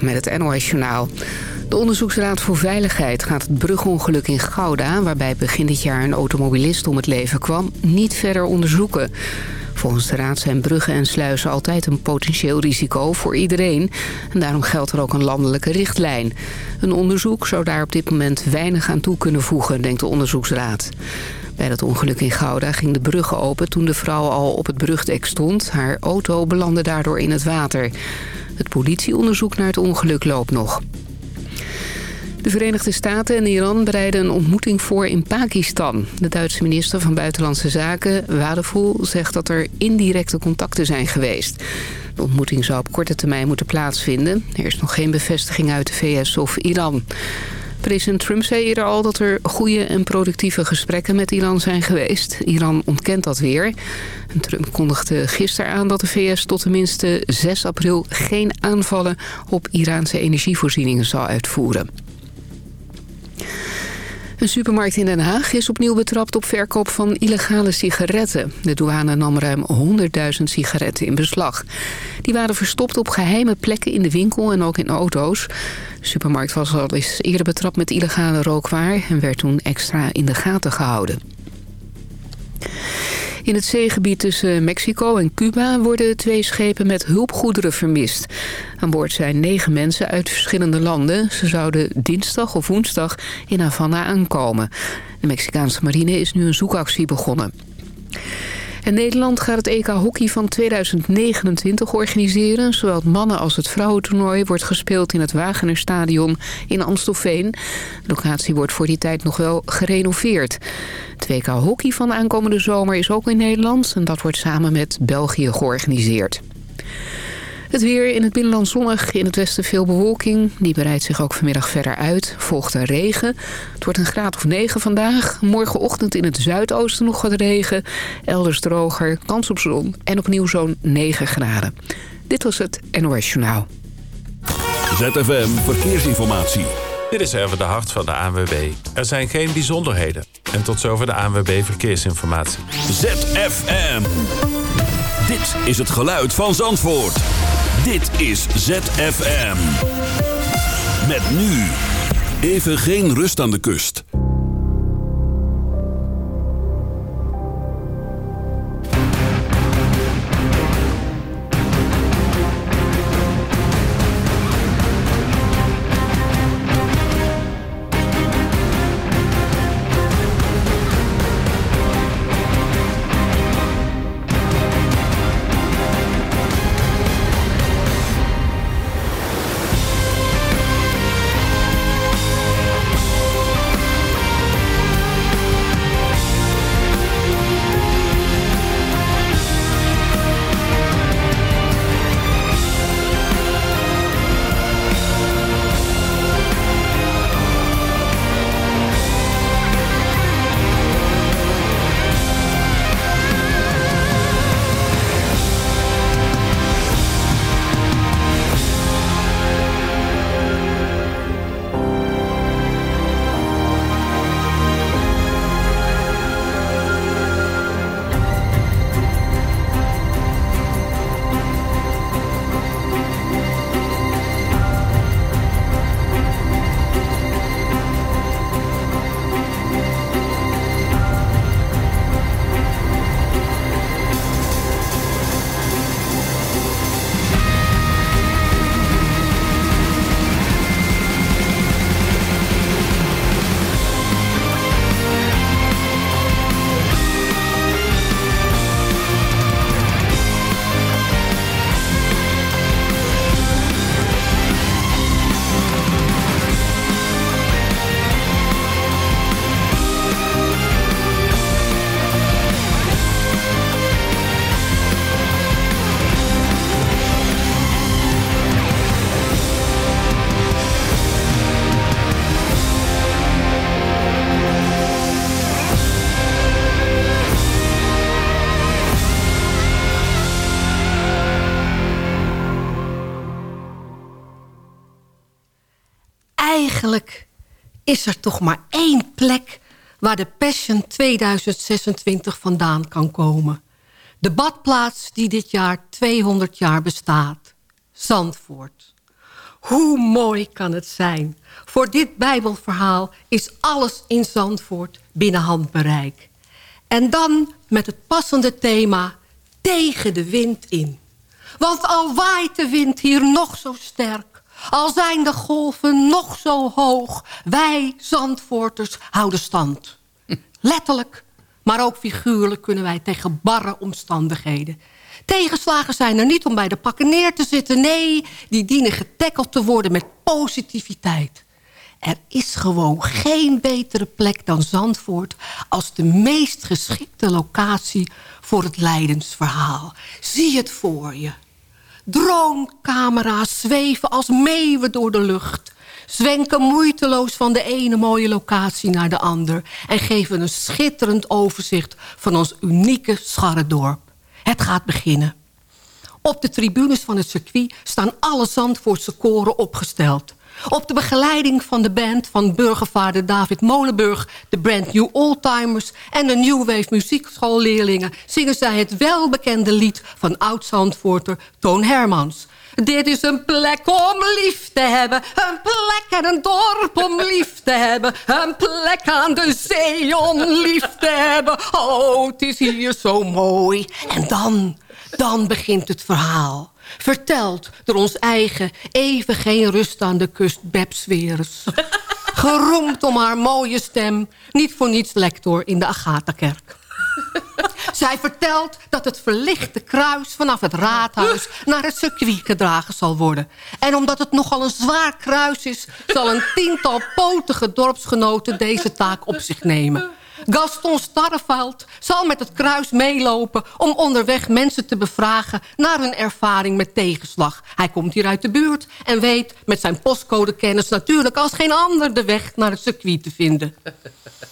Met het NOS Journaal. De Onderzoeksraad voor Veiligheid gaat het brugongeluk in Gouda... waarbij begin dit jaar een automobilist om het leven kwam, niet verder onderzoeken. Volgens de raad zijn bruggen en sluizen altijd een potentieel risico voor iedereen. En daarom geldt er ook een landelijke richtlijn. Een onderzoek zou daar op dit moment weinig aan toe kunnen voegen, denkt de onderzoeksraad. Bij dat ongeluk in Gouda ging de brug open toen de vrouw al op het brugdek stond. Haar auto belandde daardoor in het water. Het politieonderzoek naar het ongeluk loopt nog. De Verenigde Staten en Iran bereiden een ontmoeting voor in Pakistan. De Duitse minister van Buitenlandse Zaken, Wadevoel, zegt dat er indirecte contacten zijn geweest. De ontmoeting zou op korte termijn moeten plaatsvinden. Er is nog geen bevestiging uit de VS of Iran. President Trump zei eerder al dat er goede en productieve gesprekken met Iran zijn geweest. Iran ontkent dat weer. Trump kondigde gisteren aan dat de VS tot tenminste 6 april geen aanvallen op Iraanse energievoorzieningen zal uitvoeren. Een supermarkt in Den Haag is opnieuw betrapt op verkoop van illegale sigaretten. De douane nam ruim 100.000 sigaretten in beslag. Die waren verstopt op geheime plekken in de winkel en ook in auto's. De supermarkt was al eens eerder betrapt met illegale rookwaar... en werd toen extra in de gaten gehouden. In het zeegebied tussen Mexico en Cuba worden twee schepen met hulpgoederen vermist. Aan boord zijn negen mensen uit verschillende landen. Ze zouden dinsdag of woensdag in Havana aankomen. De Mexicaanse marine is nu een zoekactie begonnen. Nederland gaat het EK Hockey van 2029 organiseren. Zowel het mannen- als het vrouwentoernooi wordt gespeeld in het Wagenerstadion in Amstelveen. De locatie wordt voor die tijd nog wel gerenoveerd. Het WK Hockey van aankomende zomer is ook in Nederland. En dat wordt samen met België georganiseerd. Het weer in het binnenland zonnig, in het westen veel bewolking. Die breidt zich ook vanmiddag verder uit. Volgt er regen. Het wordt een graad of 9 vandaag. Morgenochtend in het zuidoosten nog wat regen. Elders droger, kans op zon en opnieuw zo'n 9 graden. Dit was het NOS Journaal. ZFM Verkeersinformatie. Dit is even de hart van de ANWB. Er zijn geen bijzonderheden. En tot zover de ANWB Verkeersinformatie. ZFM. Dit is het geluid van Zandvoort. Dit is ZFM. Met nu. Even geen rust aan de kust. Is er toch maar één plek... waar de Passion 2026 vandaan kan komen. De badplaats die dit jaar 200 jaar bestaat. Zandvoort. Hoe mooi kan het zijn? Voor dit Bijbelverhaal is alles in Zandvoort binnen handbereik. En dan met het passende thema tegen de wind in. Want al waait de wind hier nog zo sterk... al zijn de golven nog zo hoog... wij Zandvoorters houden stand. Letterlijk, maar ook figuurlijk kunnen wij tegen barre omstandigheden... Tegenslagen zijn er niet om bij de pakken neer te zitten. Nee, die dienen getackeld te worden met positiviteit. Er is gewoon geen betere plek dan Zandvoort... als de meest geschikte locatie voor het Leidensverhaal. Zie het voor je. Drooncamera's zweven als meeuwen door de lucht. Zwenken moeiteloos van de ene mooie locatie naar de ander... en geven een schitterend overzicht van ons unieke Scharredorp. Het gaat beginnen. Op de tribunes van het circuit staan alle Zandvoortse koren opgesteld. Op de begeleiding van de band van burgervader David Molenburg... de Brand New Oldtimers en de New Wave muziekschoolleerlingen... zingen zij het welbekende lied van oud-Zandvoorter Toon Hermans... Dit is een plek om lief te hebben. Een plek en een dorp om lief te hebben. Een plek aan de zee om lief te hebben. Oh, het is hier zo mooi. En dan, dan begint het verhaal. Verteld door ons eigen, even geen rust aan de kust, Babs Geroemd om haar mooie stem. Niet voor niets lector in de Agatha-kerk. Zij vertelt dat het verlichte kruis vanaf het raadhuis naar het circuit gedragen zal worden. En omdat het nogal een zwaar kruis is... zal een tiental potige dorpsgenoten deze taak op zich nemen. Gaston Starreveld zal met het kruis meelopen... om onderweg mensen te bevragen naar hun ervaring met tegenslag. Hij komt hier uit de buurt en weet met zijn postcodekennis... natuurlijk als geen ander de weg naar het circuit te vinden.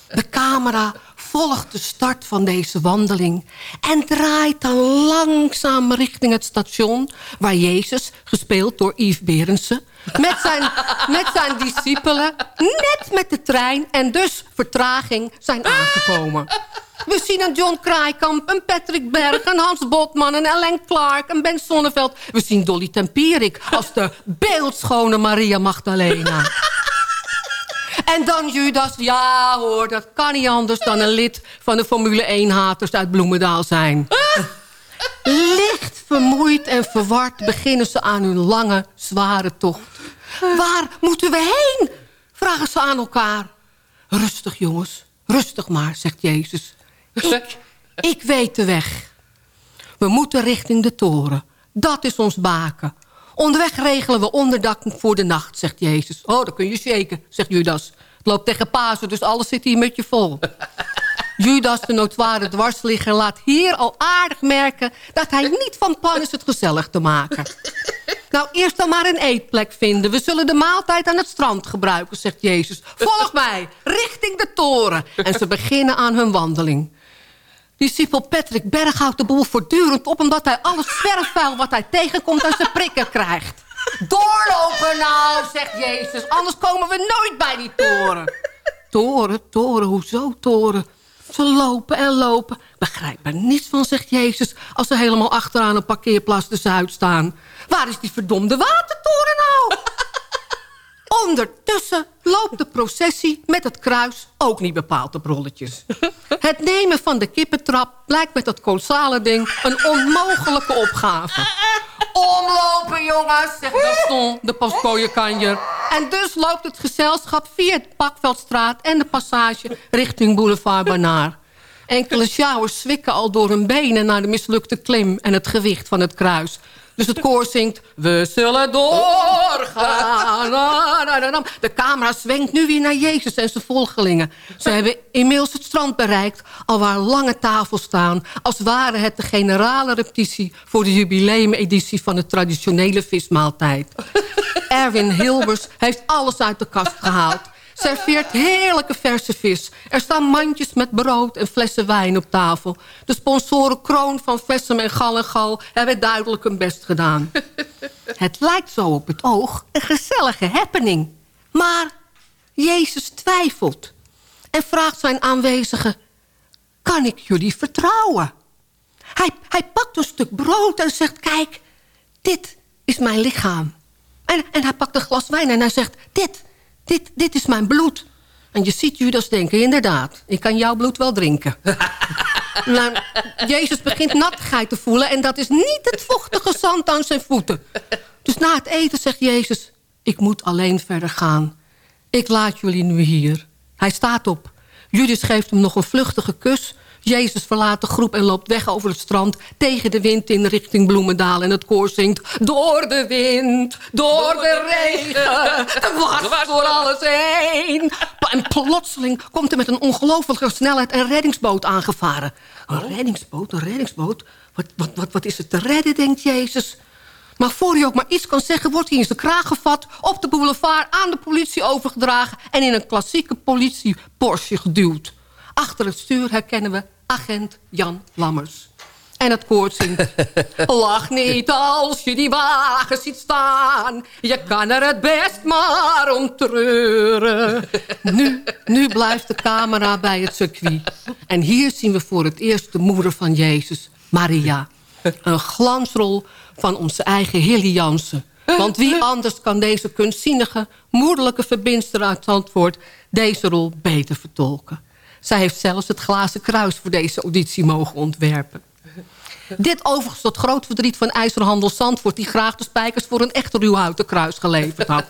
De camera volgt de start van deze wandeling... en draait dan langzaam richting het station... waar Jezus, gespeeld door Yves Berendsen... met zijn, met zijn discipelen net met de trein en dus vertraging zijn aangekomen. We zien een John Kraaikamp, een Patrick Berg, een Hans Botman, een Ellen Clark, een Ben Sonneveld. We zien Dolly Tempierik als de beeldschone Maria Magdalena. En dan Judas, ja hoor, dat kan niet anders dan een lid van de Formule 1-haters uit Bloemendaal zijn. Licht vermoeid en verward beginnen ze aan hun lange, zware tocht. Waar moeten we heen? Vragen ze aan elkaar. Rustig jongens, rustig maar, zegt Jezus. Ik, ik weet de weg. We moeten richting de toren. Dat is ons baken. Onderweg regelen we onderdak voor de nacht, zegt Jezus. Oh, dat kun je shaken, zegt Judas. Het loopt tegen Pasen, dus alles zit hier met je vol. Judas, de notoire dwarsligger, laat hier al aardig merken... dat hij niet van plan is het gezellig te maken. Nou, eerst dan maar een eetplek vinden. We zullen de maaltijd aan het strand gebruiken, zegt Jezus. Volg mij, richting de toren. En ze beginnen aan hun wandeling. Discipel Patrick Berg houdt de boel voortdurend op... omdat hij alles verfvuil wat hij tegenkomt aan zijn prikken krijgt. Doorlopen nou, zegt Jezus. Anders komen we nooit bij die toren. Toren, toren, hoezo toren? Ze lopen en lopen. Begrijp er niets van, zegt Jezus... als ze helemaal achteraan een parkeerplaats de Zuid staan. Waar is die verdomde watertoren nou? Ondertussen loopt de processie met het kruis ook niet bepaald op rolletjes. Het nemen van de kippentrap blijkt met dat kolossale ding een onmogelijke opgave. Omlopen jongens, zegt Gaston, de postkooienkanjer. En dus loopt het gezelschap via het Pakveldstraat en de passage richting Boulevard Banaar. Enkele sjouwers zwikken al door hun benen naar de mislukte klim en het gewicht van het kruis. Dus het koor zingt... We zullen doorgaan. De camera zwenkt nu weer naar Jezus en zijn volgelingen. Ze hebben inmiddels het strand bereikt... al waar lange tafels staan... als ware het de generale repetitie... voor de jubileumeditie van de traditionele vismaaltijd. Erwin Hilbers heeft alles uit de kast gehaald serveert heerlijke verse vis. Er staan mandjes met brood en flessen wijn op tafel. De sponsoren Kroon van Vessem en Gal en Gal hebben duidelijk hun best gedaan. het lijkt zo op het oog een gezellige happening. Maar Jezus twijfelt en vraagt zijn aanwezigen... kan ik jullie vertrouwen? Hij, pakt een stuk brood en zegt... kijk, dit is mijn lichaam. En, en hij pakt een glas wijn en hij zegt... Dit, dit, dit is mijn bloed. En je ziet Judas denken, inderdaad, ik kan jouw bloed wel drinken. nou, Jezus begint nattigheid te voelen... en dat is niet het vochtige zand aan zijn voeten. Dus na het eten zegt Jezus... ik moet alleen verder gaan. Ik laat jullie nu hier. Hij staat op. Judas geeft hem nog een vluchtige kus... Jezus verlaat de groep en loopt weg over het strand... tegen de wind in richting Bloemendaal. En het koor zingt... Door de wind, door, de, regen, dwars door alles heen. En plotseling komt er met een ongelofelijke snelheid... een reddingsboot aangevaren. Een reddingsboot, een reddingsboot? Wat, wat, wat, wat is het te redden, denkt Jezus... Maar voor hij ook maar iets kan zeggen, wordt hij in zijn kraag gevat... op de boulevard aan de politie overgedragen... en in een klassieke politie-Porsche geduwd. Achter het stuur herkennen we agent Jan Lammers. En het koord zingt... Lach niet als je die wagen ziet staan. Je kan er het best maar om treuren. Nu, nu blijft de camera bij het circuit. En hier zien we voor het eerst de moeder van Jezus, Maria. Een glansrol van onze eigen Hilly Jansen. Want wie anders kan deze kunstzinnige, moederlijke verbindster uit Zandvoort... deze rol beter vertolken. Zij heeft zelfs het glazen kruis voor deze auditie mogen ontwerpen. Dit overigens tot groot verdriet van IJzerhandel Zandvoort... die graag de spijkers voor een echt ruwhouten kruis geleverd had.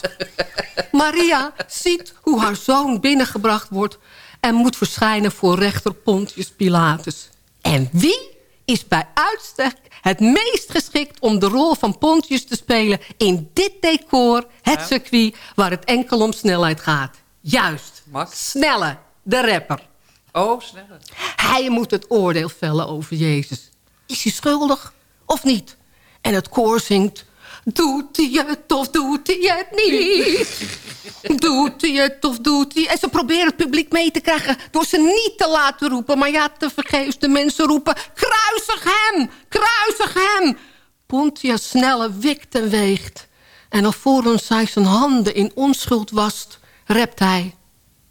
Maria ziet hoe haar zoon binnengebracht wordt... en moet verschijnen voor rechter Pontius Pilatus. En wie is bij uitstek het meest geschikt om de rol van Pontius te spelen... in dit decor, het circuit, waar het enkel om snelheid gaat? Juist, Max. Snelle, de rapper. Oh, sneller. Hij moet het oordeel vellen over Jezus. Is hij schuldig of niet? En het koor zingt... Doet hij het of doet hij het niet? Doet hij het of doet hij... En ze proberen het publiek mee te krijgen... door ze niet te laten roepen. Maar ja, te vergeefs de mensen roepen... Kruisig hem! Kruisig hem! Pontius snelle wikt en weegt. En alvorens hij zijn handen in onschuld wast... rept hij...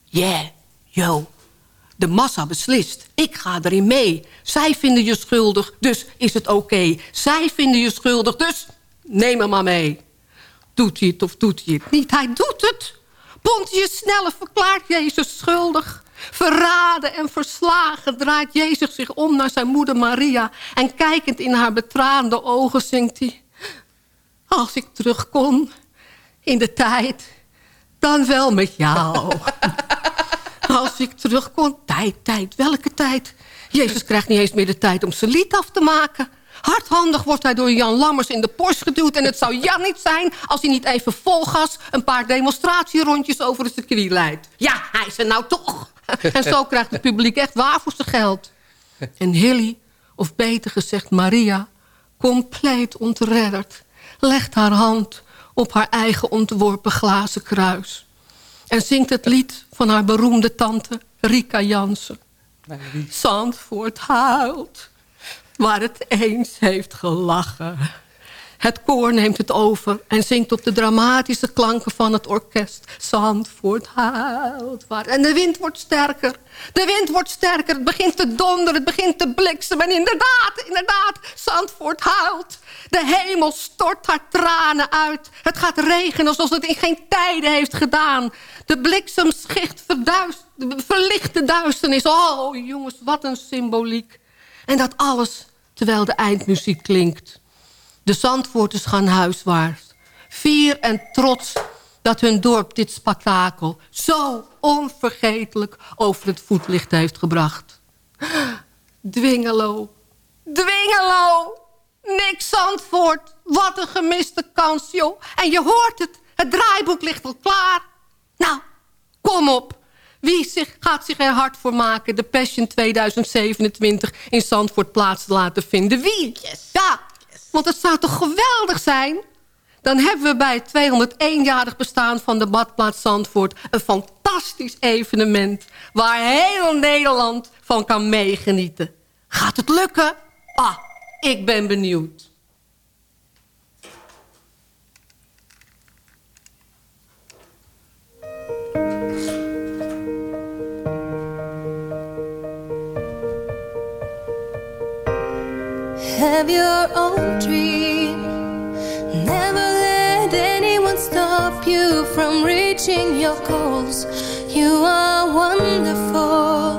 Yeah, yo, de massa beslist. Ik ga erin mee. Zij vinden je schuldig, dus is het oké. Zij vinden je schuldig, dus neem hem maar mee. Doet hij het of doet hij het niet? Hij doet het. Pontius Snelle verklaart Jezus schuldig. Verraden en verslagen draait Jezus zich om naar zijn moeder Maria... en kijkend in haar betraande ogen zingt hij... Als ik terug kon in de tijd, dan wel met jou. Als ik terug kon. Tijd, tijd, welke tijd? Jezus krijgt niet eens meer de tijd om zijn lied af te maken. Hardhandig wordt hij door Jan Lammers in de Porsche geduwd... en het zou Jan niet zijn als hij niet even vol gas... een paar demonstratierondjes over het circuit leidt. Ja, hij is er nou toch. En zo krijgt het publiek echt waar voor zijn geld. En Hilly, of beter gezegd Maria... compleet ontredderd... legt haar hand op haar eigen ontworpen glazen kruis en zingt het lied van haar beroemde tante Rika Jansen. Zandvoort huilt, waar het eens heeft gelachen. Het koor neemt het over en zingt op de dramatische klanken van het orkest. Zandvoort huilt. Waar... En de wind wordt sterker. De wind wordt sterker. Het begint te donderen. Het begint te bliksemen. En inderdaad, inderdaad, Zandvoort huilt. De hemel stort haar tranen uit. Het gaat regenen zoals het in geen tijden heeft gedaan. De bliksemschicht verlicht de duisternis. Oh jongens, wat een symboliek. En dat alles terwijl de eindmuziek klinkt. De Zandvoorters gaan huiswaarts. Fier en trots dat hun dorp dit spektakel... zo onvergetelijk over het voetlicht heeft gebracht. Dwingelo, Dwingelo, niks Zandvoort. Wat een gemiste kans, joh. En je hoort het, het draaiboek ligt al klaar. Nou, kom op. Wie zich, gaat zich er hard voor maken... de Passion 2027 in Zandvoort plaats te laten vinden? Wie? Ja, want het zou toch geweldig zijn? Dan hebben we bij het 201-jarig bestaan van de badplaats Zandvoort... een fantastisch evenement waar heel Nederland van kan meegenieten. Gaat het lukken? Ah, ik ben benieuwd. Have your own dream. Never let anyone stop you from reaching your goals. You are wonderful,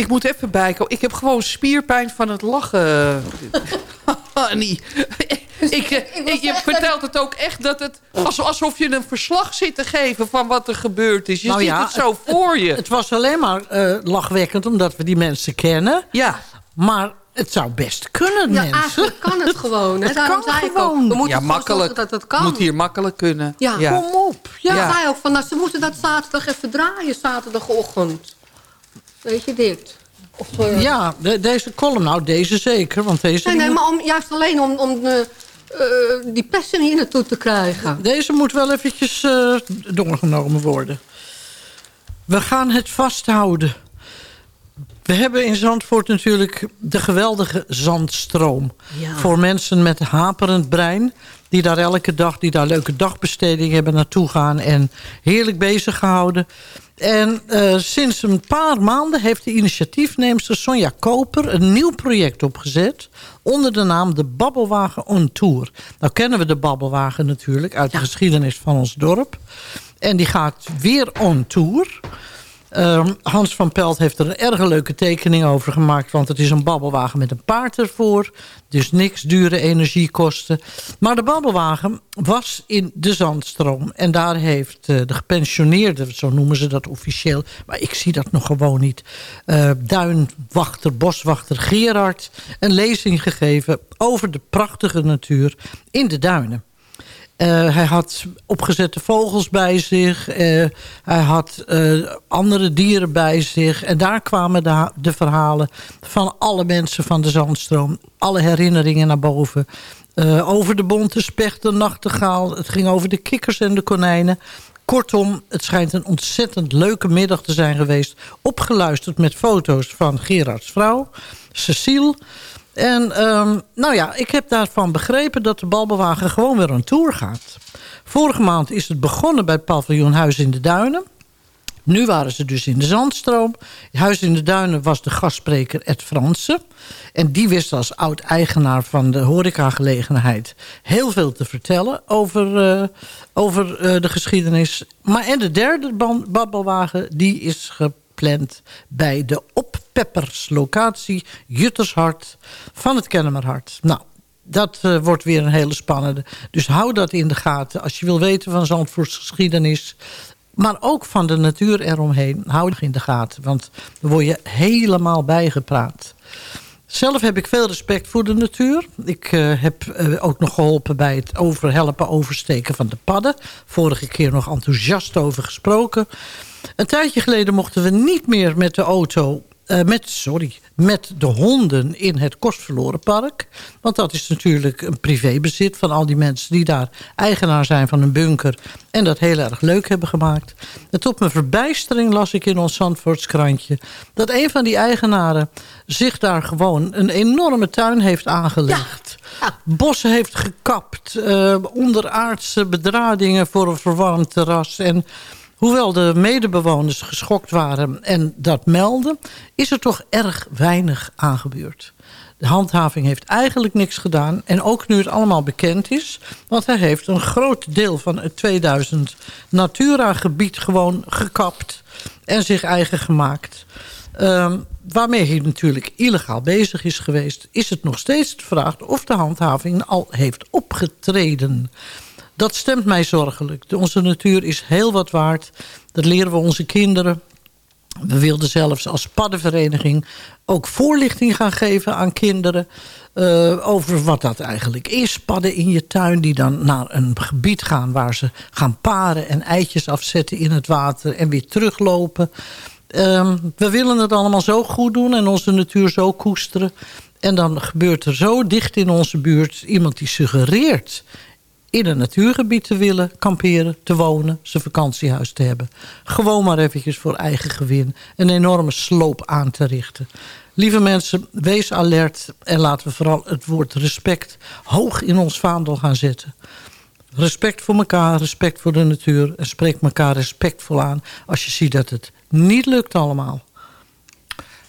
Ik moet even bijkomen. Ik heb gewoon spierpijn van het lachen. Annie. Ik, eh, ik, je vertelt het ook echt dat het... als- Alsof je een verslag zit te geven van wat er gebeurd is. Je Nou ziet ja, het zo voor je. Het was alleen maar eh, lachwekkend omdat we die mensen kennen. ja. Maar het zou best kunnen, Ja, mensen. eigenlijk kan het gewoon. Hè? Het Daarom kan zei ik gewoon. ook. We moeten ja, makkelijk. dat het kan. Moet hier makkelijk kunnen. Ja. Kom op. Ja. Ja, zei ook van, nou, ze moeten dat zaterdag even draaien, zaterdagochtend. Weet je dit? Of, eh, Ja, de- deze column, nou deze zeker. Want deze, Nee, nee, moet, maar om, juist alleen om, om eh, eh, die pesten hier naartoe te krijgen. deze moet wel eventjes doorgenomen worden. We gaan het vasthouden. We hebben in Zandvoort natuurlijk de geweldige zandstroom. Ja. Voor mensen met haperend brein. Die daar elke dag, die daar leuke dagbesteding hebben naartoe gaan. En heerlijk bezig gehouden. En eh, sinds een paar maanden heeft de initiatiefneemster Sonja Koper... een nieuw project opgezet onder de naam de Babbelwagen on Tour. Nou kennen we de Babbelwagen natuurlijk uit de geschiedenis van ons dorp. En die gaat weer on tour... Ehm, Hans van Pelt heeft er een erg leuke tekening over gemaakt... want het is een babbelwagen met een paard ervoor. Dus niks dure energiekosten. Maar de babbelwagen was in de Zandstroom. En daar heeft eh, de gepensioneerde, zo noemen ze dat officieel... maar ik zie dat nog gewoon niet... eh, duinwachter, boswachter Gerard een lezing gegeven... over de prachtige natuur in de duinen. Eh, hij had opgezette vogels bij zich. eh, hij had eh, andere dieren bij zich. En daar kwamen de, de verhalen van alle mensen van de Zandstroom. Alle herinneringen naar boven. Over de bonte specht, de nachtegaal. Het ging over de kikkers en de konijnen. Kortom, het schijnt een ontzettend leuke middag te zijn geweest. Opgeluisterd met foto's van Gerards vrouw, Cecile. En ehm, nou ja, ik heb daarvan begrepen dat de balbewagen gewoon weer een tour gaat. Vorige maand is het begonnen bij het paviljoen Huis in de Duinen. Nu waren ze dus in de Zandstroom. Huis in de Duinen was de gastspreker Ed Fransen. En die wist als oud-eigenaar van de horecagelegenheid... heel veel te vertellen over, uh, over uh, de geschiedenis. Maar en de derde babbelwagen die is bij de oppepperslocatie Juttershart van het Kennemerhart. Nou, dat uh, wordt weer een hele spannende. Dus hou dat in de gaten. Als je wil weten van Zandvoorts geschiedenis... Maar ook van de natuur eromheen. Hou in de gaten, want dan word je helemaal bijgepraat. Zelf heb ik veel respect voor de natuur. Ik uh, heb uh, ook nog geholpen bij het over helpen oversteken van de padden. Vorige keer nog enthousiast over gesproken. Een tijdje geleden mochten we niet meer met de auto uh, met, sorry, met de honden in het Kostverlorenpark. Want dat is natuurlijk een privébezit van al die mensen... die daar eigenaar zijn van een bunker... en dat heel erg leuk hebben gemaakt. En tot mijn verbijstering las ik in ons Zandvoortskrantje... dat een van die eigenaren zich daar gewoon een enorme tuin heeft aangelegd. Ja. Bossen heeft gekapt, uh, onderaardse bedradingen voor een verwarmd terras... en Hoewel de medebewoners geschokt waren en dat melden... is er toch erg weinig aangebeurd. De handhaving heeft eigenlijk niks gedaan. En ook nu het allemaal bekend is. Want hij heeft een groot deel van het 2000 Natura-gebied gewoon gekapt. En zich eigen gemaakt. Um, waarmee hij natuurlijk illegaal bezig is geweest... is het nog steeds de vraag of de handhaving al heeft opgetreden. Dat stemt mij zorgelijk. Onze natuur is heel wat waard. Dat leren we onze kinderen. We wilden zelfs als paddenvereniging ook voorlichting gaan geven aan kinderen... Uh, over wat dat eigenlijk is. Padden in je tuin die dan naar een gebied gaan... waar ze gaan paren en eitjes afzetten in het water... en weer teruglopen. Uh, we willen het allemaal zo goed doen en onze natuur zo koesteren. En dan gebeurt er zo dicht in onze buurt iemand die suggereert in een natuurgebied te willen kamperen, te wonen, zijn vakantiehuis te hebben. Gewoon maar eventjes voor eigen gewin een enorme sloop aan te richten. Lieve mensen, wees alert en laten we vooral het woord respect hoog in ons vaandel gaan zetten. Respect voor elkaar, respect voor de natuur en spreek elkaar respectvol aan als je ziet dat het niet lukt allemaal.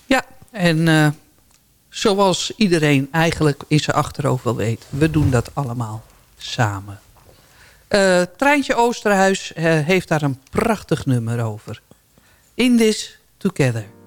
Ja, en uh, zoals iedereen eigenlijk in zijn achterhoofd wel weet, we doen dat allemaal samen. Uh, Treintje Oosterhuis uh, heeft daar een prachtig nummer over. In This Together.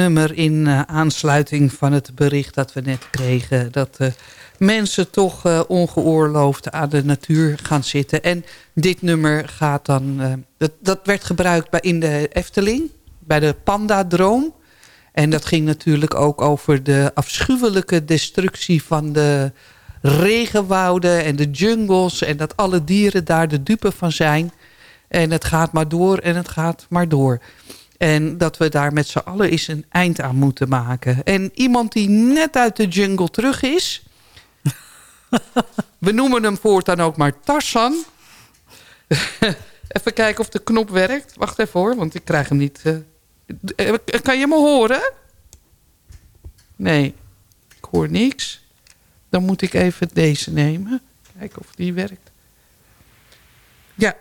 Nummer in uh, aansluiting van het bericht dat we net kregen. Dat uh, mensen toch uh, ongeoorloofd aan de natuur gaan zitten. En dit nummer gaat dan... dat, dat werd gebruikt bij, in de Efteling, bij de Panda-droom. En dat ging natuurlijk ook over de afschuwelijke destructie van de regenwouden en de jungles. En dat alle dieren daar de dupe van zijn. En het gaat maar door en het gaat maar door. En dat we daar met z'n allen eens een eind aan moeten maken. En iemand die net uit de jungle terug is... we noemen hem voortaan ook maar Tarzan. even kijken of de knop werkt. Wacht even hoor, want ik krijg hem niet... Uh... kan je me horen? Nee, ik hoor niks. Dan moet ik even deze nemen. Kijken of die werkt. Ja,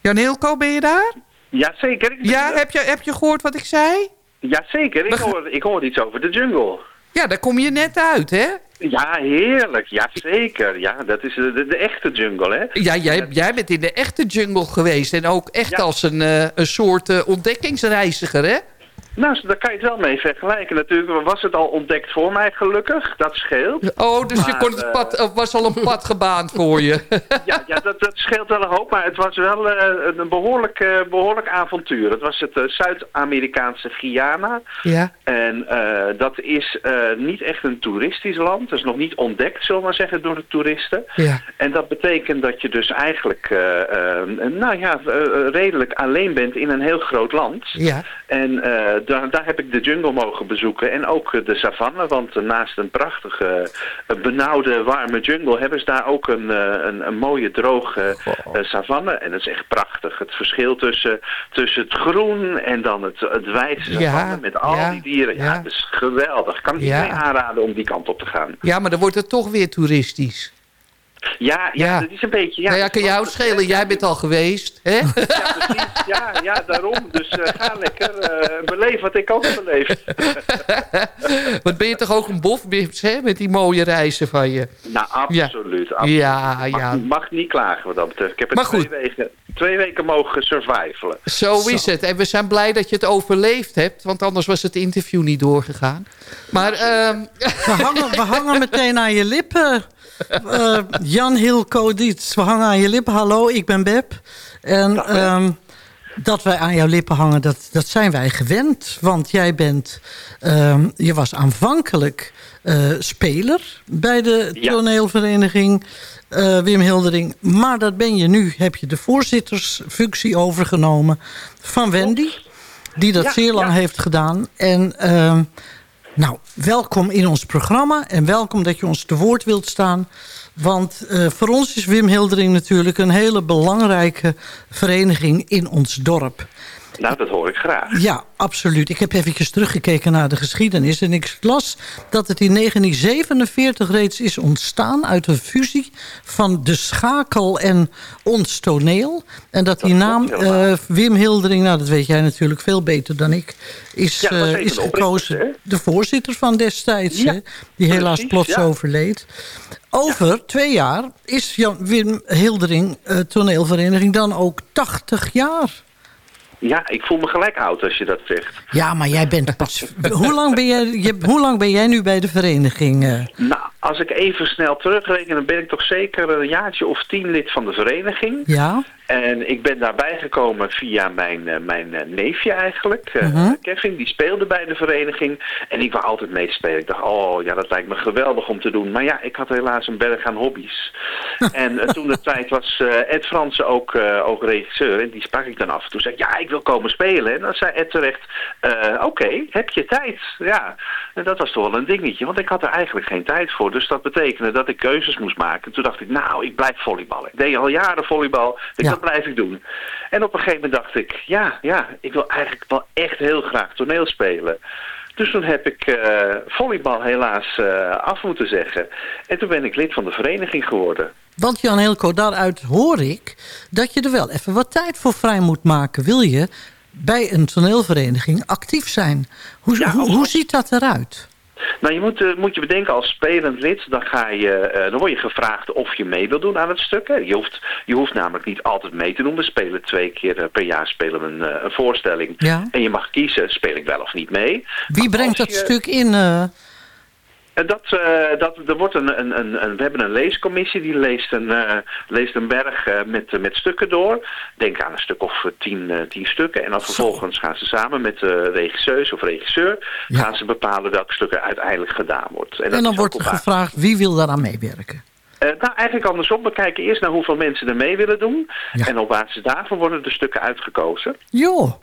Jan Hilko, ben je daar? Jazeker. Ja, heb je, heb je gehoord wat ik zei? Jazeker, ik hoor, ik hoor iets over de jungle. Ja, daar kom je net uit, hè? Ja, heerlijk. Ja, zeker. Ja, dat is de, de, echte jungle, hè? Ja, jij, jij bent in de echte jungle geweest. En ook echt ja. als een, uh, een soort uh, ontdekkingsreiziger, hè? Nou, daar kan je het wel mee vergelijken. Natuurlijk was het al ontdekt voor mij, gelukkig. Dat scheelt. Oh, dus maar, je kon het pad, uh, was al een pad gebaand voor je. ja, ja dat, dat scheelt wel een hoop. Maar het was wel uh, een behoorlijk, uh, behoorlijk avontuur. Het was het Zuid-Amerikaanse Guyana. Ja. En dat is niet echt een toeristisch land. Dat is nog niet ontdekt, zullen we maar zeggen, door de toeristen. Ja. En dat betekent dat je dus eigenlijk, nou ja, redelijk alleen bent in een heel groot land. Ja. En daar, daar, heb ik de jungle mogen bezoeken en ook de savanne. Want naast een prachtige, benauwde, warme jungle hebben ze daar ook een, een, een mooie droge savanne. En dat is echt prachtig. Het verschil tussen, tussen het groen en dan het, het wijdse savanne met al ja, die dieren. Ja, ja. dat is geweldig. Kan ik iedereen aanraden om die kant op te gaan. Ja, maar dan wordt het toch weer toeristisch. Ja, ja, Ja. dat is een beetje... Ja, nou ja, kan jou het schelen. Jij bent al geweest, hè? Ja, precies. Ja, ja, daarom. Dus eh, ga lekker. eh beleef wat ik ook heb beleefd. Wat ben je toch ook een bofbips, hè? Met die mooie reizen van je. Nou, absoluut. absoluut. Ja, mag, ja. mag niet klagen wat dat betreft. Ik heb het Maar goed. twee, weken, twee weken mogen survivalen. Zo is het. En we zijn blij dat je het overleefd hebt. Want anders was het interview niet doorgegaan. Maar ehm, We hangen, we hangen meteen aan je lippen. Eh, Jan Hilco Dietz, we hangen aan je lippen. Hallo, ik ben Beb. En Dag, Beb. ehm, dat wij aan jouw lippen hangen, dat, dat zijn wij gewend. Want jij bent, ehm, je was aanvankelijk eh, speler bij de Ja. toneelvereniging eh, Wim Hildering. Maar dat ben je nu, heb je de voorzittersfunctie overgenomen van Wendy. Die dat Ja, zeer lang ja. heeft gedaan. En ehm, nou, welkom in ons programma. En welkom dat je ons te woord wilt staan. Want eh, voor ons is Wim Hildering natuurlijk een hele belangrijke vereniging in ons dorp. Nou, dat hoor ik graag. Ja, absoluut. Ik heb eventjes teruggekeken naar de geschiedenis. En ik las dat het in 1947 reeds is ontstaan uit een fusie van de schakel en ons toneel. En dat, die naam eh, Wim Hildering, nou dat weet jij natuurlijk veel beter dan ik, is, Ja, eh, is gekozen. De voorzitter van destijds, Ja, hè, die helaas precies, plots ja. overleed. Over twee jaar is Jan, Wim Hildering eh, toneelvereniging dan ook 80 jaar. Ja, ik voel me gelijk oud als je dat zegt. Ja, maar jij bent pas... hoe, lang ben jij, je, hoe lang ben jij nu bij de vereniging? eh? Nou, als ik even snel terugreken, dan ben ik toch zeker een jaartje of tien lid van de vereniging. ja? En ik ben daarbij gekomen via mijn, eh, mijn eh, neefje eigenlijk, Mhm. Kevin. Die speelde bij de vereniging. En ik wou altijd meespelen. Ik dacht, oh ja, dat lijkt me geweldig om te doen. Maar ja, ik had helaas een berg aan hobby's. en toen de tijd was Ed Fransen ook, ook regisseur. En die sprak ik dan af. Toen zei ik, ja, ik wil komen spelen. En dan zei Ed terecht, oké, heb je tijd? Ja, en dat was toch wel een dingetje. Want ik had er eigenlijk geen tijd voor. Dus dat betekende dat ik keuzes moest maken. Toen dacht ik, nou, ik blijf volleyballen. Ik deed al jaren volleybal. Ja. Blijf ik doen. En op een gegeven moment dacht ik, ja, ja, ik wil eigenlijk wel echt heel graag toneel spelen. Dus toen heb ik eh, volleybal helaas eh, af moeten zeggen. En toen ben ik lid van de vereniging geworden. Want Jan Hilco, daaruit hoor ik dat je er wel even wat tijd voor vrij moet maken. Wil je bij een toneelvereniging actief zijn? Hoe, Ja, hoe, absoluut. hoe ziet dat eruit? Nou, je moet, eh, moet je bedenken als spelend lid, dan, ga je, eh, dan word je gevraagd of je mee wil doen aan het stuk. Hè. Je, hoeft, je hoeft namelijk niet altijd mee te doen. We spelen twee keer eh, per jaar spelen we een, een voorstelling. Ja. En je mag kiezen, speel ik wel of niet mee. Wie brengt dat je- stuk in? Eh? En dat, eh, dat, er wordt een, een, een, een- we hebben een leescommissie die leest een, eh, leest een berg eh, met, met stukken door. Denk aan een stuk of eh, tien, eh, tien stukken. En dan vervolgens gaan ze samen met de regisseurs of regisseur... Ja. gaan ze bepalen welke stukken uiteindelijk gedaan wordt. en dan wordt er gevraagd wie wil daaraan meewerken. eh, nou, eigenlijk andersom. We kijken eerst naar hoeveel mensen er mee willen doen. Ja. En op basis daarvan worden de stukken uitgekozen. Jo,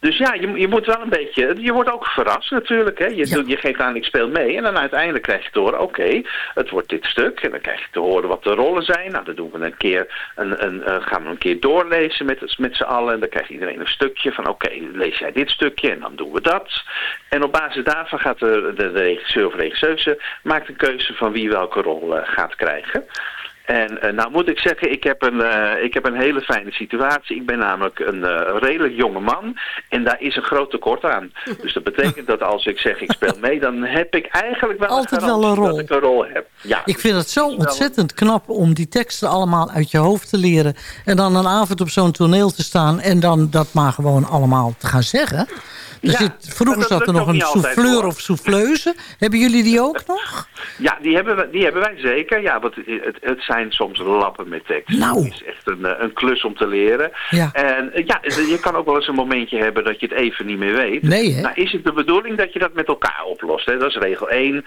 Dus ja, je, je moet wel een beetje... Je wordt ook verrast natuurlijk. Hè? Je, Ja. je geeft aan, ik speel mee. En dan uiteindelijk krijg je te horen, oké, het wordt dit stuk. En dan krijg je te horen wat de rollen zijn. Nou, dan doen we een keer een, een, eh, gaan we een keer doorlezen met, met z'n allen. En dan krijgt iedereen een stukje van, oké, lees jij dit stukje en dan doen we dat. En op basis daarvan gaat de, de, de regisseur of regisseuse... maakt een keuze van wie welke rol eh, gaat krijgen. En eh, nou moet ik zeggen, ik heb, een, eh, ik heb een hele fijne situatie. Ik ben namelijk een eh, redelijk jonge man en daar is een groot tekort aan. Dus dat betekent dat als ik zeg ik speel mee, dan heb ik eigenlijk wel Altijd een wel een rol. dat ik een rol heb. Ja, ik vind het zo Dus ontzettend knap om die teksten allemaal uit je hoofd te leren. En dan een avond op zo'n toneel te staan en dan dat maar gewoon allemaal te gaan zeggen. Ja, vroeger maar dat zat er nog een souffleur of souffleuse. Hebben jullie die ook nog? Ja, die hebben, we, die hebben wij zeker. Ja, want het, het zijn soms lappen met tekst. Nou. Het is echt een, eh, een klus om te leren. Ja. En eh, ja, je kan ook wel eens een momentje hebben dat je het even niet meer weet. Nee, hè? Nou, is het de bedoeling dat je dat met elkaar oplost? Hè? Dat is regel 1.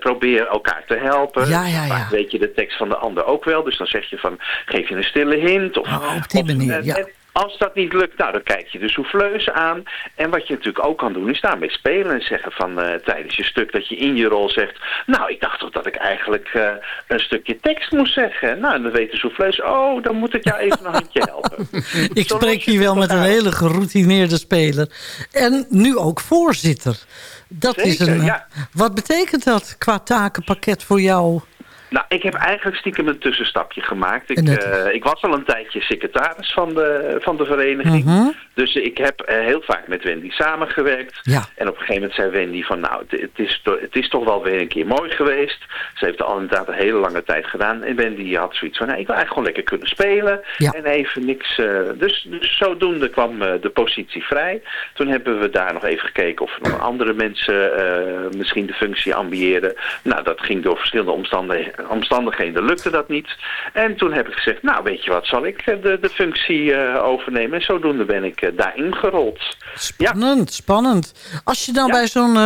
probeer elkaar te helpen. Ja, ja, ja. Vaak weet je de tekst van de ander ook wel. Dus dan zeg je van, geef je een stille hint. Of, Oh, op die of- manier, en- ja. en als dat niet lukt, nou, dan kijk je de souffleuse aan. En wat je natuurlijk ook kan doen, is daarmee spelen en zeggen van eh, tijdens je stuk dat je in je rol zegt... Nou, ik dacht toch dat ik eigenlijk eh, een stukje tekst moest zeggen. Nou, en dan weet de souffleuse, oh, dan moet ik jou even een handje helpen. Ik spreek hier wel met een hele geroutineerde speler. En nu ook voorzitter. Dat is een, ja. Wat betekent dat qua takenpakket voor jou? Nou, ik heb eigenlijk stiekem een tussenstapje gemaakt. Ik, eh, ik was al een tijdje secretaris van de, van de vereniging. Mhm. Dus ik heb eh, heel vaak met Wendy samengewerkt. Ja. En op een gegeven moment zei Wendy van... nou, het, het is, het is toch wel weer een keer mooi geweest. Ze heeft het al inderdaad een hele lange tijd gedaan. En Wendy had zoiets van... nou, ik wil eigenlijk gewoon lekker kunnen spelen. Ja. En even niks... eh, dus, dus zodoende kwam eh, de positie vrij. Toen hebben we daar nog even gekeken... of nog andere mensen eh, misschien de functie ambieerden. Nou, dat ging door verschillende omstandigheden, omstandigheden lukte dat niet. En toen heb ik gezegd... nou, weet je wat, zal ik eh, de, de functie eh, overnemen? En zodoende ben ik eh, daarin gerold. Ja. Spannend, spannend. Als je dan Ja. bij zo'n...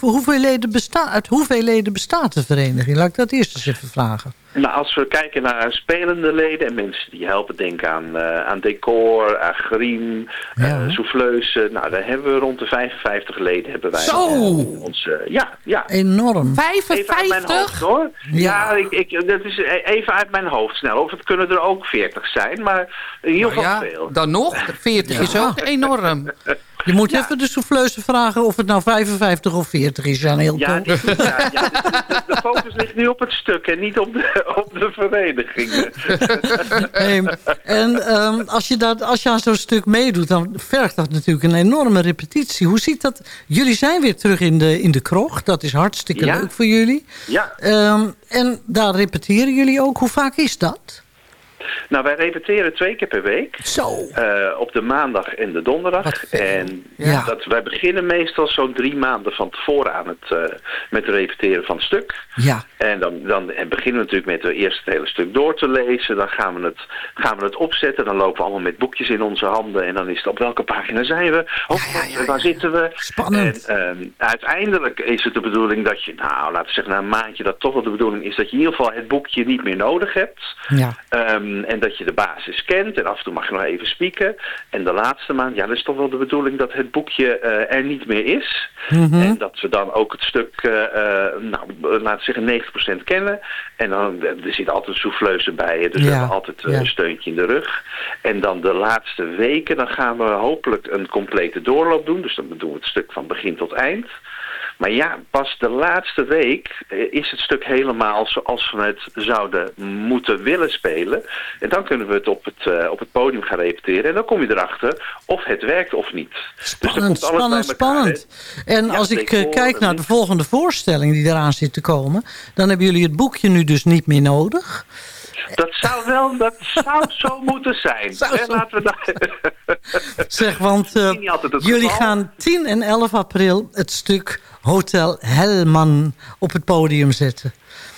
hoeveel leden bestaat, uit hoeveel leden bestaat de vereniging? Laat ik dat eerst eens even vragen. Nou, als we kijken naar spelende leden en mensen die helpen, denk aan, eh, aan decor, aan griem, Ja. eh souffleuse. Nou, daar hebben we rond de 55 leden hebben wij. Zo! eh, ons, ja, ja. Enorm. Even uit mijn hoofd 55? hoor. Ja. Ja, ik, ik, dat is e- even uit mijn hoofd snel. Of het kunnen er ook 40 zijn, maar in ieder Nou geval ja, veel. dan nog. 40 is ook enorm. Je moet even de souffleuse vragen of het nou 55 of 40 is, Jan Hilton. Ja, ja, ja, de, de- de focus ligt nu op het stuk en niet op de, op de vereniging. Hey, en ehm, als, je dat, als je aan zo'n stuk meedoet, dan vergt dat natuurlijk een enorme repetitie. Hoe ziet dat? Jullie zijn weer terug in de, in de krocht. Dat is hartstikke leuk voor jullie. Ja. Ehm, en daar repeteren jullie ook. Hoe vaak is dat? Nou, wij repeteren twee keer per week. Zo. Eh, op de maandag en de donderdag. En Ja. dat, wij beginnen meestal zo'n drie maanden van tevoren aan het, eh, met het repeteren van het stuk. Ja. En dan, dan en beginnen we natuurlijk met het eerst het hele stuk door te lezen. Dan gaan we, het, gaan we het opzetten. Dan lopen we allemaal met boekjes in onze handen. En dan is het op welke pagina zijn we? Oh, waar zitten we? Spannend. En ehm, uiteindelijk is het de bedoeling dat je, nou laten we zeggen na een maandje, dat toch wel de bedoeling is dat je in ieder geval het boekje niet meer nodig hebt. Ja. Ehm, en dat je de basis kent. En af en toe mag je nog even spieken. En de laatste maand, ja, dat is toch wel de bedoeling dat het boekje eh, er niet meer is. Mhm. En dat we dan ook het stuk, eh, eh, nou, laten we zeggen 90% kennen. En dan, er zit altijd souffleuse bij. hè, Dus we hebben altijd ja. een steuntje in de rug. En dan de laatste weken, dan gaan we hopelijk een complete doorloop doen. Dus dan doen we het stuk van begin tot eind. Maar ja, pas de laatste week eh, is het stuk helemaal zoals we het zouden moeten willen spelen. En dan kunnen we het op het, eh, op het podium gaan repeteren. En dan kom je erachter of het werkt of niet. Dus Spannend, spannend, spannend. En Ja, als ik eh, kijk naar de volgende voorstelling die eraan zit te komen... dan hebben jullie het boekje nu dus niet meer nodig. Dat zou wel, dat zou zo moeten zijn. Zou Hè, zo- Laten we daar... Zeg, want eh, jullie geval. gaan 10 en 11 april het stuk Hotel Helman op het podium zetten.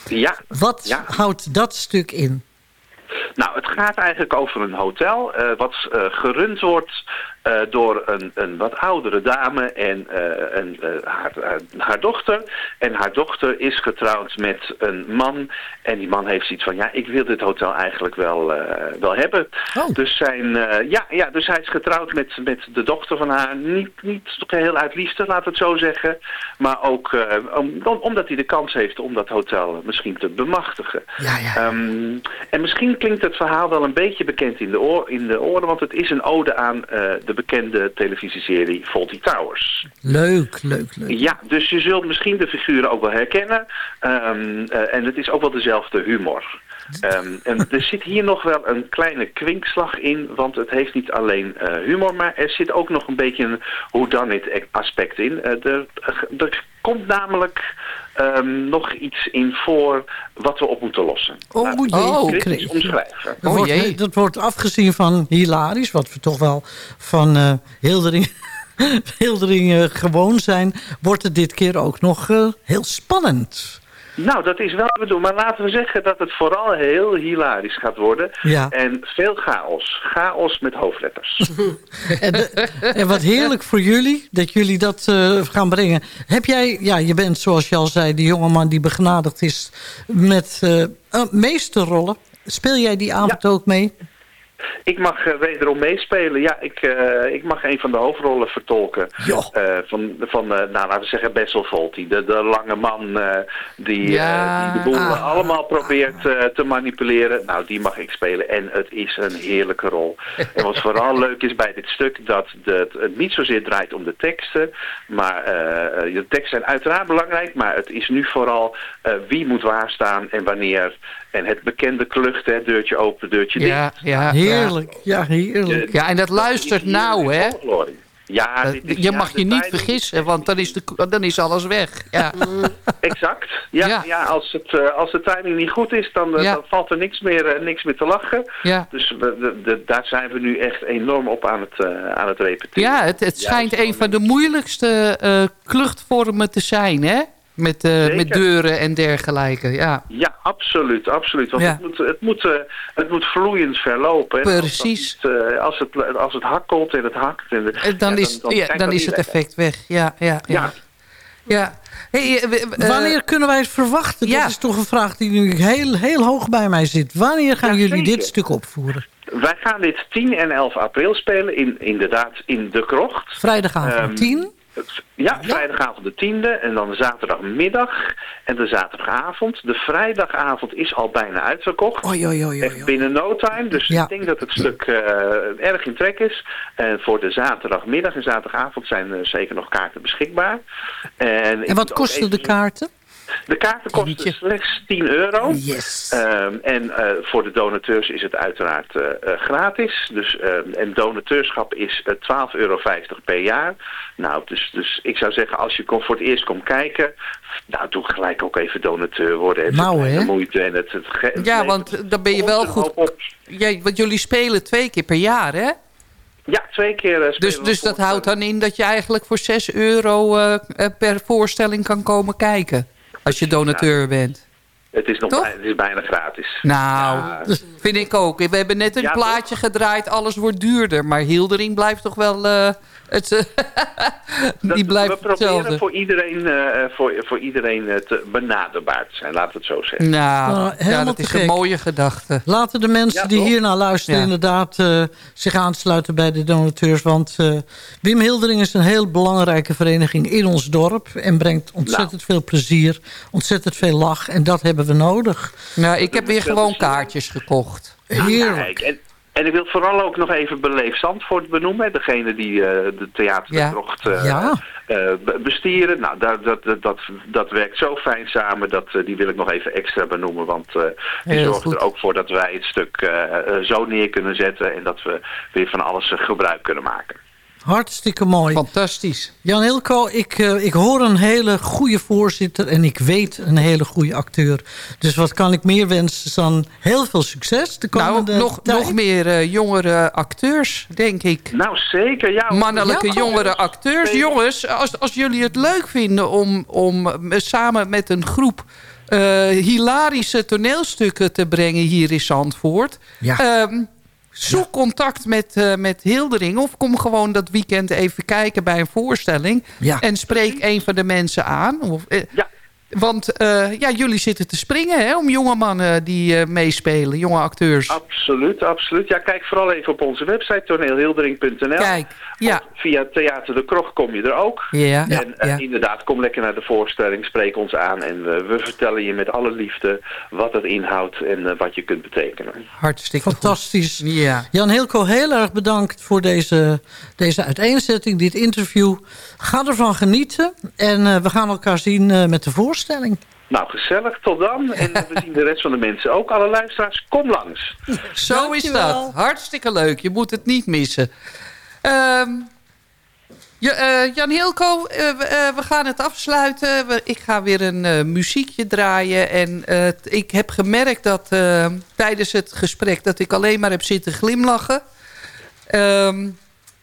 ja, Wat Ja. houdt dat stuk in? Nou, het gaat eigenlijk over een hotel eh, wat eh, gerund wordt eh, door een, een wat oudere dame en eh, eh, haar, haar, haar dochter. En haar dochter is getrouwd met een man. En die man heeft zoiets van, ja, ik wil dit hotel eigenlijk wel, wel hebben. Oh. Dus, zijn, ja, ja, dus hij is getrouwd met, met de dochter van haar. Niet, niet geheel uit liefde, laat het zo zeggen. Maar ook om, om- omdat hij de kans heeft om dat hotel misschien te bemachtigen. Ja, ja. Ehm, en misschien klinkt het verhaal wel een beetje bekend in de, oor, in de oren, want het is een ode aan de bekende televisieserie Fawlty Towers. Leuk, leuk, leuk. Ja, dus je zult misschien de figuren ook wel herkennen. Ehm, eh, en het is ook wel dezelfde humor. Ehm, en er zit hier nog wel een kleine kwinkslag in, want het heeft niet alleen eh, humor, maar er zit ook nog een beetje een whodunit aspect in. Eh, er, er komt namelijk ehm, nog iets in voor wat we op moeten lossen. Oh, het oh, kritisch kreeg. omschrijven. Dat, Oh, wordt, jee. dat wordt afgezien van hilarisch, wat we toch wel van eh Hildering, Hildering gewoon zijn... wordt het dit keer ook nog eh, heel spannend. Nou, dat is wel de bedoeling. Maar laten we zeggen dat het vooral heel hilarisch gaat worden. Ja. En veel chaos. Chaos met hoofdletters. En, en wat heerlijk voor jullie, dat jullie dat eh, gaan brengen. Heb jij, ja, je bent zoals je al zei, die jongeman die begenadigd is met eh, meesterrollen. Speel jij die avond ook mee? Ik mag eh, wederom meespelen. Ja, ik, eh, ik mag een van de hoofdrollen vertolken. Eh, van, van nou, laten we zeggen, Bessel Volti. De, de lange man die, Ja. die de boel Ah. allemaal probeert te manipuleren. Nou, die mag ik spelen. En het is een heerlijke rol. en wat vooral leuk is bij dit stuk, dat de, het niet zozeer draait om de teksten. Maar de teksten zijn uiteraard belangrijk. Maar het is nu vooral wie moet waar staan en wanneer. En het bekende klucht, hè, deurtje open, deurtje dicht. Ja, ja, Heerlijk, ja, heerlijk. Ja, en dat luistert nou, hè? Ja, dit is- Je mag je niet vergissen, want dan is, de, dan is alles weg. Ja. Exact. Ja, Ja. ja. als, het, eh, als de timing niet goed is, dan, eh, Ja. dan valt er niks meer, eh, niks meer te lachen. Ja. Dus we, de, de- daar zijn we nu echt enorm op aan het, aan het repeteren. Ja, het, het schijnt een van de moeilijkste kluchtvormen te zijn, hè? Met, eh, met deuren en dergelijke, ja. Ja, absoluut, absoluut. Want Ja. het, moet, het, moet, eh, het moet vloeiend verlopen. Precies. Als, niet, eh, als, het, als het hakkelt en het hakt... En dan ja, is, ja, dan is het effect weg. Ja, ja, ja. Ja. ja. Hey, we- Wanneer kunnen wij het verwachten? ja. Dat is toch een vraag die nu heel, heel hoog bij mij zit. Wanneer gaan Ja, jullie zeker. dit stuk opvoeren? Wij gaan dit 10 en 11 april spelen, in, inderdaad in De Krocht. Vrijdagavond Ehm, 10? Ja, vrijdagavond de tiende en dan de zaterdagmiddag en de zaterdagavond. De vrijdagavond is al bijna uitverkocht. Oei, oei, oei, Echt oei. binnen no time, dus Ja. ik denk dat het stuk eh, erg in trek is. En voor de zaterdagmiddag en zaterdagavond zijn er zeker nog kaarten beschikbaar. En, wat kosten de kaarten? De kaarten kosten slechts 10 euro. Yes. Ehm, en eh, voor de donateurs is het uiteraard eh, eh, gratis. Dus, ehm, en donateurschap is eh, 12,50 euro per jaar. Nou, dus, dus ik zou zeggen, als je kom- voor het eerst komt kijken... Nou, doe gelijk ook even donateur worden. Het Nou, hè? moeite en het, het, ge- het Ja, want dan ben je wel goed... Ja, want jullie spelen twee keer per jaar, hè? Ja, twee keer spelen Dus, dus dat houdt dan in dat je eigenlijk voor 6 euro per voorstelling kan komen kijken. Als je donateur bent. Het is, nog Toch? bij- het is bijna gratis. Nou, Ja. vind ik ook. We hebben net een Ja, plaatje gedraaid, alles wordt duurder. Maar Hildering blijft toch wel... eh, het, eh, die Dat- blijft we proberen hetzelfde. voor iedereen, eh, voor, voor iedereen eh, te benaderbaar te zijn, laten we het zo zeggen. Nou, Nou, ja, helemaal dat is gek. een mooie gedachte. Laten de mensen Ja, die toch? hier naar luisteren Ja. inderdaad eh, zich aansluiten bij de donateurs. Want eh, Wim Hildering is een heel belangrijke vereniging in ons dorp. En brengt ontzettend Nou. veel plezier, ontzettend veel lach. En dat hebben we nodig. Nou, ik heb weer gewoon kaartjes gekocht. Heerlijk. En, En ik wil vooral ook nog even Beleef Zandvoort benoemen. Degene die eh, de Theater de Ja. Eh, Ja. eh, be- bestieren. Nou, dat, dat, dat, dat, werkt zo fijn samen. Dat, die wil ik nog even extra benoemen. Want die zorgt er ook voor dat wij het stuk zo neer kunnen zetten. En dat we weer van alles gebruik kunnen maken. Hartstikke mooi. Fantastisch. Jan Hilko, ik, eh, ik hoor een hele goede voorzitter... en ik weet een hele goede acteur. Dus wat kan ik meer wensen dan heel veel succes de Nou, komende nog, tijd? nog meer eh, jongere acteurs, denk ik. Nou, zeker. Ja, Mannelijke Ja, jongere acteurs. Zeker. Jongens, als, als jullie het leuk vinden om, om eh, samen met een groep... eh, hilarische toneelstukken te brengen hier in Zandvoort... Ja. Ehm, zoek contact met, eh, met Hildering... of kom gewoon dat weekend even kijken bij een voorstelling... Ja. en spreek een van de mensen aan. Of, eh, Ja. Want eh, ja, jullie zitten te springen hè, om jonge mannen die eh, meespelen, jonge acteurs. Absoluut, absoluut. Ja, kijk vooral even op onze website toneelhildering.nl. Kijk, ja. Via Theater de Krocht kom je er ook. Ja, En eh, ja. inderdaad, kom lekker naar de voorstelling, spreek ons aan en we vertellen je met alle liefde wat het inhoudt en wat je kunt betekenen. hartstikke goed. Fantastisch. Ja. Jan Hilko, heel erg bedankt voor deze, deze uiteenzetting, dit interview. Ga ervan genieten en eh, we gaan elkaar zien eh, met de voorstelling. Nou, gezellig, tot dan. En we zien de rest van de mensen ook. Alle luisteraars, kom langs. Zo is dat. Hartstikke leuk. Je moet het niet missen. Ehm, ja, eh, Jan Hilko, eh, we, eh, we gaan het afsluiten. We- ik ga weer een muziekje draaien. En eh, t- ik heb gemerkt dat tijdens het gesprek... dat ik alleen maar heb zitten glimlachen. Ehm,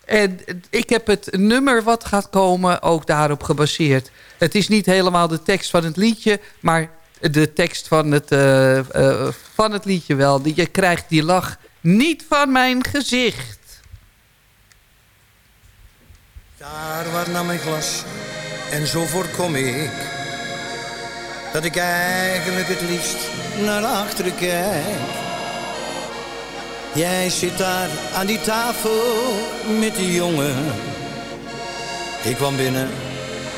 en ik heb het nummer wat gaat komen ook daarop gebaseerd. Het is niet helemaal de tekst van het liedje... maar de tekst van het, eh, eh, van het liedje wel. Je krijgt die lach niet van mijn gezicht. Daar waar naar mijn glas en zo voorkom ik dat ik eigenlijk het liefst naar achteren kijk. Jij zit daar aan die tafel met die jongen. Ik kwam binnen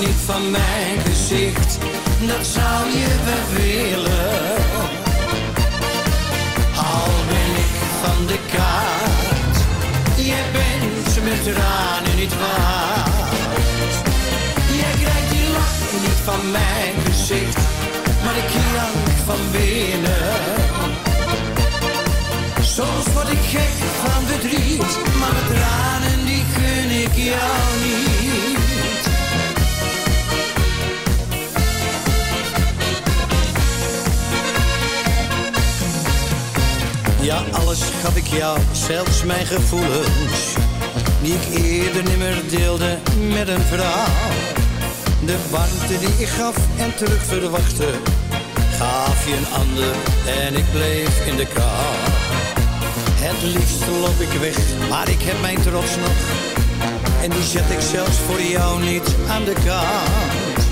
niet van mijn gezicht. Dat zou je wel willen. Al ben ik van de kaart. Jij bent met tranen niet waard. Jij krijgt die lach niet van mijn gezicht. Maar ik jank van binnen. Soms word ik gek van verdriet. Maar mijn tranen die gun ik jou niet. Ja, alles gaf ik jou, zelfs mijn gevoelens. Die ik eerder nimmer deelde met een vrouw. De warmte die ik gaf en terug verwachtte. Gaf je een ander en ik bleef in de kou. Het liefst loop ik weg, maar ik heb mijn trots nog. En die zet ik zelfs voor jou niet aan de kant.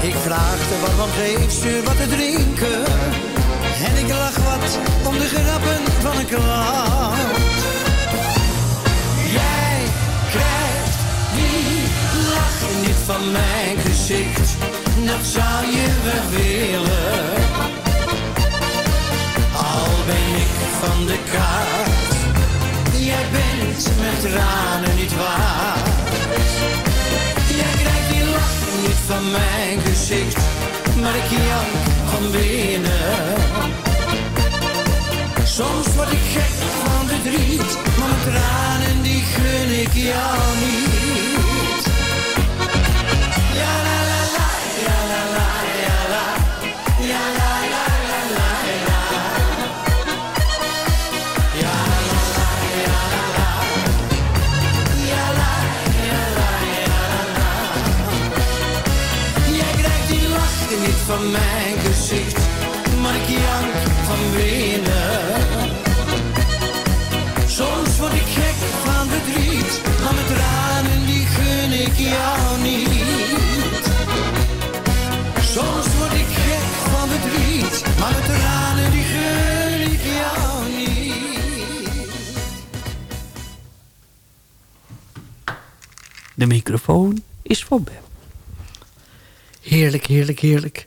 Ik vraagde waarom geeft ze wat te drinken. En ik lach wat om de grappen van een klant. Jij krijgt die lach niet van mijn gezicht. Dat zou je wel willen. Al ben ik van de kaart. Jij bent met tranen niet waard. Jij krijgt die lach niet van mijn gezicht. Maar ik jank van binnen. Soms word ik gek van verdriet, maar mijn tranen die gun ik jou niet. Ja la la la, ja la la, ja la, ja la la la la la. Ja la la, ja la la, ja la, la, ja la. Jij krijgt die lach niet van mijn gezicht, maar ik jank van binnen. word ik gek van verdriet, maar mijn tranen die gun ik jou niet. Soms word ik gek van verdriet, maar mijn tranen die gun ik jou niet. De microfoon is voor Beb. Heerlijk, heerlijk, heerlijk.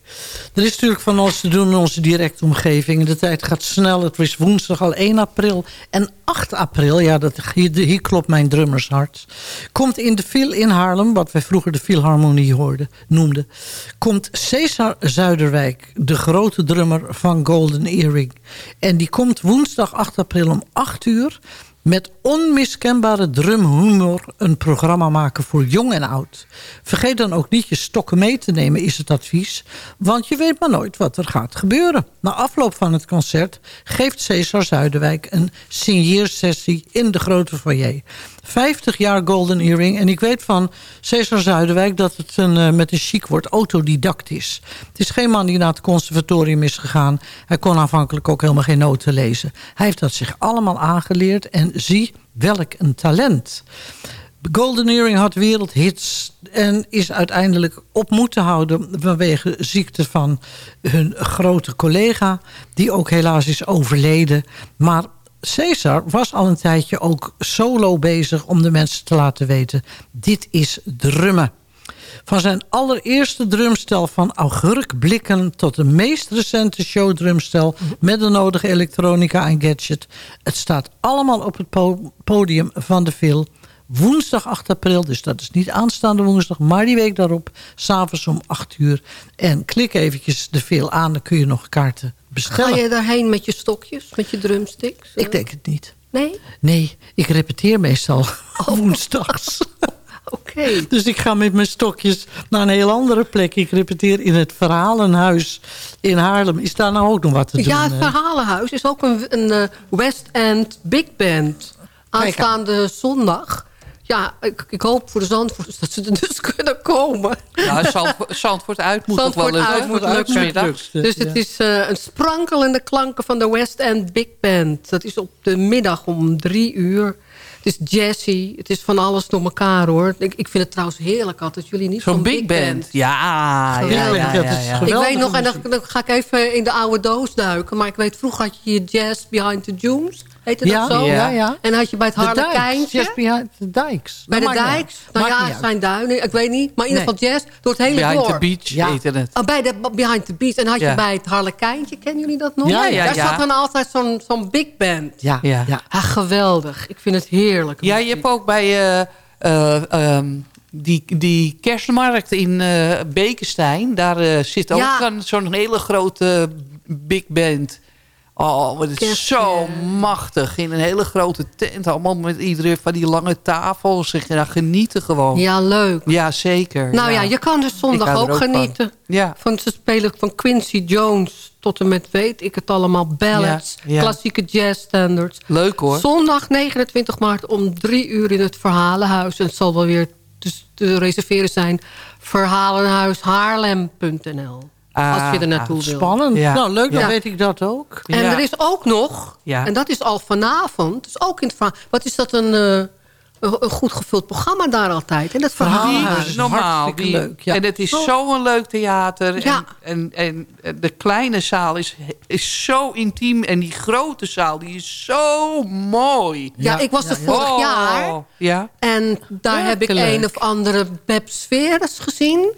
Er is natuurlijk van alles te doen in onze directe omgeving. De tijd gaat snel. Het is woensdag al 1 april. En 8 april, ja, dat, hier, klopt mijn drummershart. Komt in de Phil in Haarlem, wat wij vroeger de Philharmonie hoorden, noemden... komt Cesar Zuiderwijk, de grote drummer van Golden Earring. En die komt woensdag 8 april om 8 uur met onmiskenbare drumhumor een programma maken voor jong en oud. Vergeet dan ook niet je stokken mee te nemen, is het advies. Want je weet maar nooit wat er gaat gebeuren. Na afloop van het concert geeft Cesar Zuiderwijk een signeersessie in de grote foyer. 50 jaar Golden Earring. En ik weet van Cesar Zuiderwijk dat het een, eh, met een chic woord autodidact is. Het is geen man die naar het conservatorium is gegaan. Hij kon aanvankelijk ook helemaal geen noten lezen. Hij heeft dat zich allemaal aangeleerd. En zie welk een talent. Golden Earring had wereldhits en is uiteindelijk op moeten houden vanwege ziekte van hun grote collega, die ook helaas is overleden. Maar Cesar was al een tijdje ook solo bezig om de mensen te laten weten, dit is drummen. Van zijn allereerste drumstel van augurkblikken... tot de meest recente showdrumstel... met de nodige elektronica en gadget. Het staat allemaal op het po- podium van de Phil. Woensdag 8 april, dus dat is niet aanstaande woensdag... maar die week daarop, s'avonds om 8 uur. En klik eventjes de Phil aan, dan kun je nog kaarten Ga je daarheen met je stokjes, met je drumsticks? Ik denk het niet. Nee? Nee, ik repeteer meestal woensdags. Oké. Dus ik ga met mijn stokjes naar een heel andere plek. Ik repeteer in het Verhalenhuis in Haarlem. Is daar nou ook nog wat te doen? Ja, het eh? Verhalenhuis is ook een, een eh, West End Big Band. Aanstaande zondag. Ja, ik, ik hoop voor de Zandvoorters dat ze er dus kunnen komen. Ja, Zandvoort, Zandvoort uit moet wel Zandvoort lukken. uit moet Zandvoort uit lukken. moet lukken. Dus het is eh, een sprankelende klanken van de West End Big Band. Dat is op de middag om drie uur. Het is jazzy, het is van alles door elkaar hoor. Ik, ik vind het trouwens heerlijk altijd. Jullie niet Zo'n van big band. Ja, ja, ja, Geweldig. ja, Ja, ja, dat is ja. Ik weet nog, en dan, dan ga ik even in de oude doos duiken. Maar ik weet, vroeger had je je Jazz Behind the Dunes. Heette Ja, dat zo? ja, ja. En had je bij het Harlekijntje. Just behind the Dijks. Bij de Dat Dijks. uit. Nou Maakt ja, het zijn duinen. Ik weet niet. Maar in ieder geval jazz door het hele Behind the dorp. Beach Ja. heette het. Oh, bij de Behind the Beach. En had je Ja. bij het Harlekijntje, kennen jullie dat nog? Ja, ja, Daar ja. zat dan altijd zo'n zo'n big band. Ja, Ja. ja. Ah, geweldig. Ik vind het heerlijk. Ja, je hebt ook bij eh, eh, ehm, die, die kerstmarkt in eh Bekenstein. Daar zit ook Ja. dan zo'n hele grote big band. Oh, maar het is zo ja. machtig. In een hele grote tent. Allemaal met iedereen van die lange tafels. En dan genieten gewoon. Ja, Ja, leuk. zeker. Nou ja. je kan dus zondag ook ook van. genieten. Ja. Van, ze spelen van Quincy Jones tot en met weet ik het allemaal. Ballads, Ja, ja. klassieke jazzstandards. Leuk hoor. Zondag 29 maart om drie uur in het Verhalenhuis. En het zal wel weer te reserveren zijn. Verhalenhuishaarlem.nl Als je er naartoe wil. Spannend. Ja. Nou, leuk, dan Ja. weet ik dat ook. En Ja. er is ook nog, Ja. en dat is al vanavond... Dus ook in het verhaal, wat is dat een, eh, een, een goed gevuld programma daar altijd. En dat verhaal. Niet is normaal. Die- leuk, ja. En het is Zo- zo'n leuk theater. Ja. En, en, en de kleine zaal is, is zo intiem. En die grote zaal die is zo mooi. Ja, ik was er vorig Oh, jaar. Ja. En daar heb ik een of andere Beb Sferes gezien.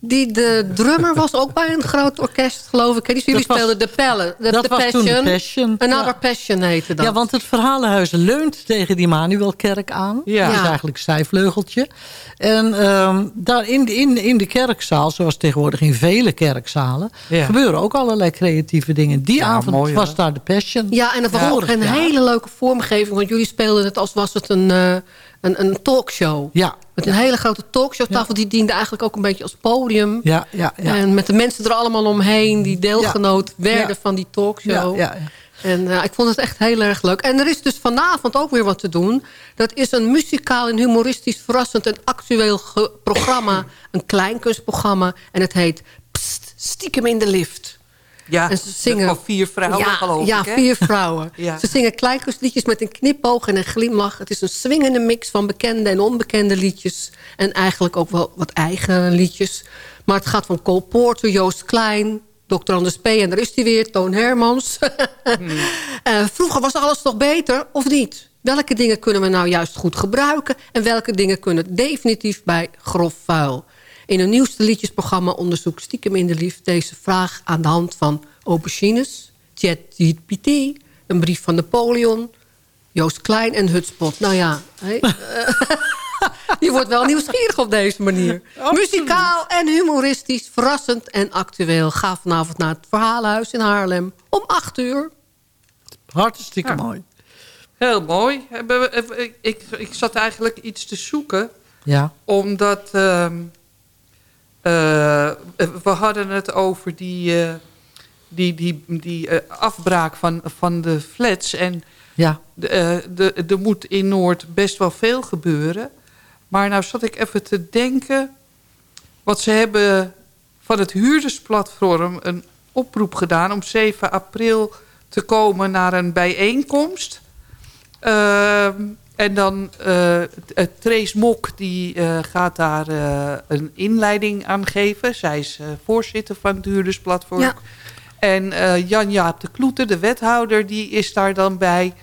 Die de drummer was ook bij een groot orkest, geloof ik. Die jullie Dat was- speelden de Pelle. De, dat de was Passion. toen de Passion, Another ja. Passion heette dat. Ja, want het Verhalenhuis leunt tegen die Manuelkerk aan. Ja. Dat is eigenlijk zijvleugeltje. En ehm, daar in, de- in, in de kerkzaal, zoals tegenwoordig in vele kerkzalen... Ja. gebeuren ook allerlei creatieve dingen. Die Ja, avond mooi, was daar de Passion. Ja, en het was Ja. ook een hele leuke vormgeving. Want jullie speelden het als was het een, eh, een, een talkshow. Ja, Met een hele grote talkshowtafel. Die diende eigenlijk ook een beetje als podium. ja, ja. ja. En met de mensen er allemaal omheen. Die deelgenoot werden van die talkshow. ja, ja. En eh, ik vond het echt heel erg leuk. En er is dus vanavond ook weer wat te doen. Dat is een muzikaal en humoristisch verrassend en actueel programma. Een kleinkunstprogramma. En het heet Psst, Stiekem in de lift. Ja, en ze zingen van vier vrouwen, ja, geloof ja, ik, hè? vier vrouwen. Ja. Ze zingen kleinkunstliedjes met een knipoog en een glimlach. Het is een swingende mix van bekende en onbekende liedjes. En eigenlijk ook wel wat eigen liedjes. Maar het gaat van Cole Porter, Joost Klein... Dr. Anders P. en daar is hij weer, Toon Hermans. Eh, vroeger was alles toch beter, of niet? Welke dingen kunnen we nou juist goed gebruiken... en welke dingen kunnen definitief bij grof vuil? In een nieuwste liedjesprogramma onderzoekt Stiekem in de Lief... deze vraag aan de hand van aubergines, ChatGPT... een brief van Napoleon, Joost Klein en Hutspot. Nou ja, hè, eh, je wordt wel nieuwsgierig op deze manier. Muzikaal en humoristisch, verrassend en actueel. Ga vanavond naar het Verhalenhuis in Haarlem om 8 uur. Hartstikke Ja. mooi. Heel mooi. We- hebben- Ik, ik, ik zat eigenlijk iets te zoeken. Ja. Omdat ehm, eh, we hadden het over die, eh, die, die, die eh, afbraak van, van de flats. En Ja. de, eh, de, er moet in Noord best wel veel gebeuren. Maar nou zat ik even te denken... wat ze hebben van het huurdersplatform een oproep gedaan... om 7 april te komen naar een bijeenkomst. Ehm, en dan uh, Trace Mok die eh, gaat daar een inleiding aan geven. Zij is voorzitter van het huurdersplatform. Ja. En Jan-Jaap de Kloeter, de wethouder, die is daar dan bij.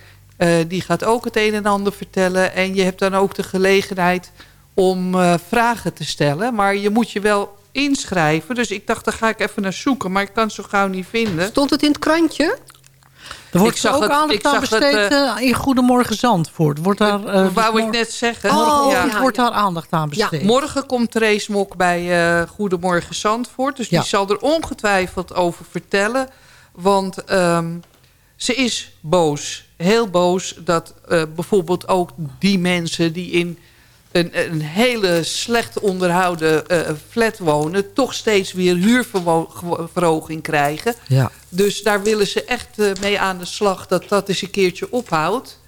Die gaat ook het een en ander vertellen. En je hebt dan ook de gelegenheid om vragen te stellen. Maar je moet je wel inschrijven. Dus ik dacht, daar ga ik even naar zoeken. Maar ik kan het zo gauw niet vinden. Stond het in het krantje? Er wordt Ik zag ook het- aandacht ik aan zag het, besteed eh, in Goedemorgen Zandvoort. Wordt daar, eh, wou dus ik net zeggen. Ja. wordt daar aandacht aan Ja, besteed. Morgen komt Trace Mok bij eh Goedemorgen Zandvoort. Dus Ja. die zal er ongetwijfeld over vertellen. Want ehm, ze is boos. Heel boos dat eh, bijvoorbeeld ook die mensen die in een, een hele slecht onderhouden eh, flat wonen... toch steeds weer huurverhoging krijgen. Ja. Dus daar willen ze echt eh, mee aan de slag dat dat eens een keertje ophoudt.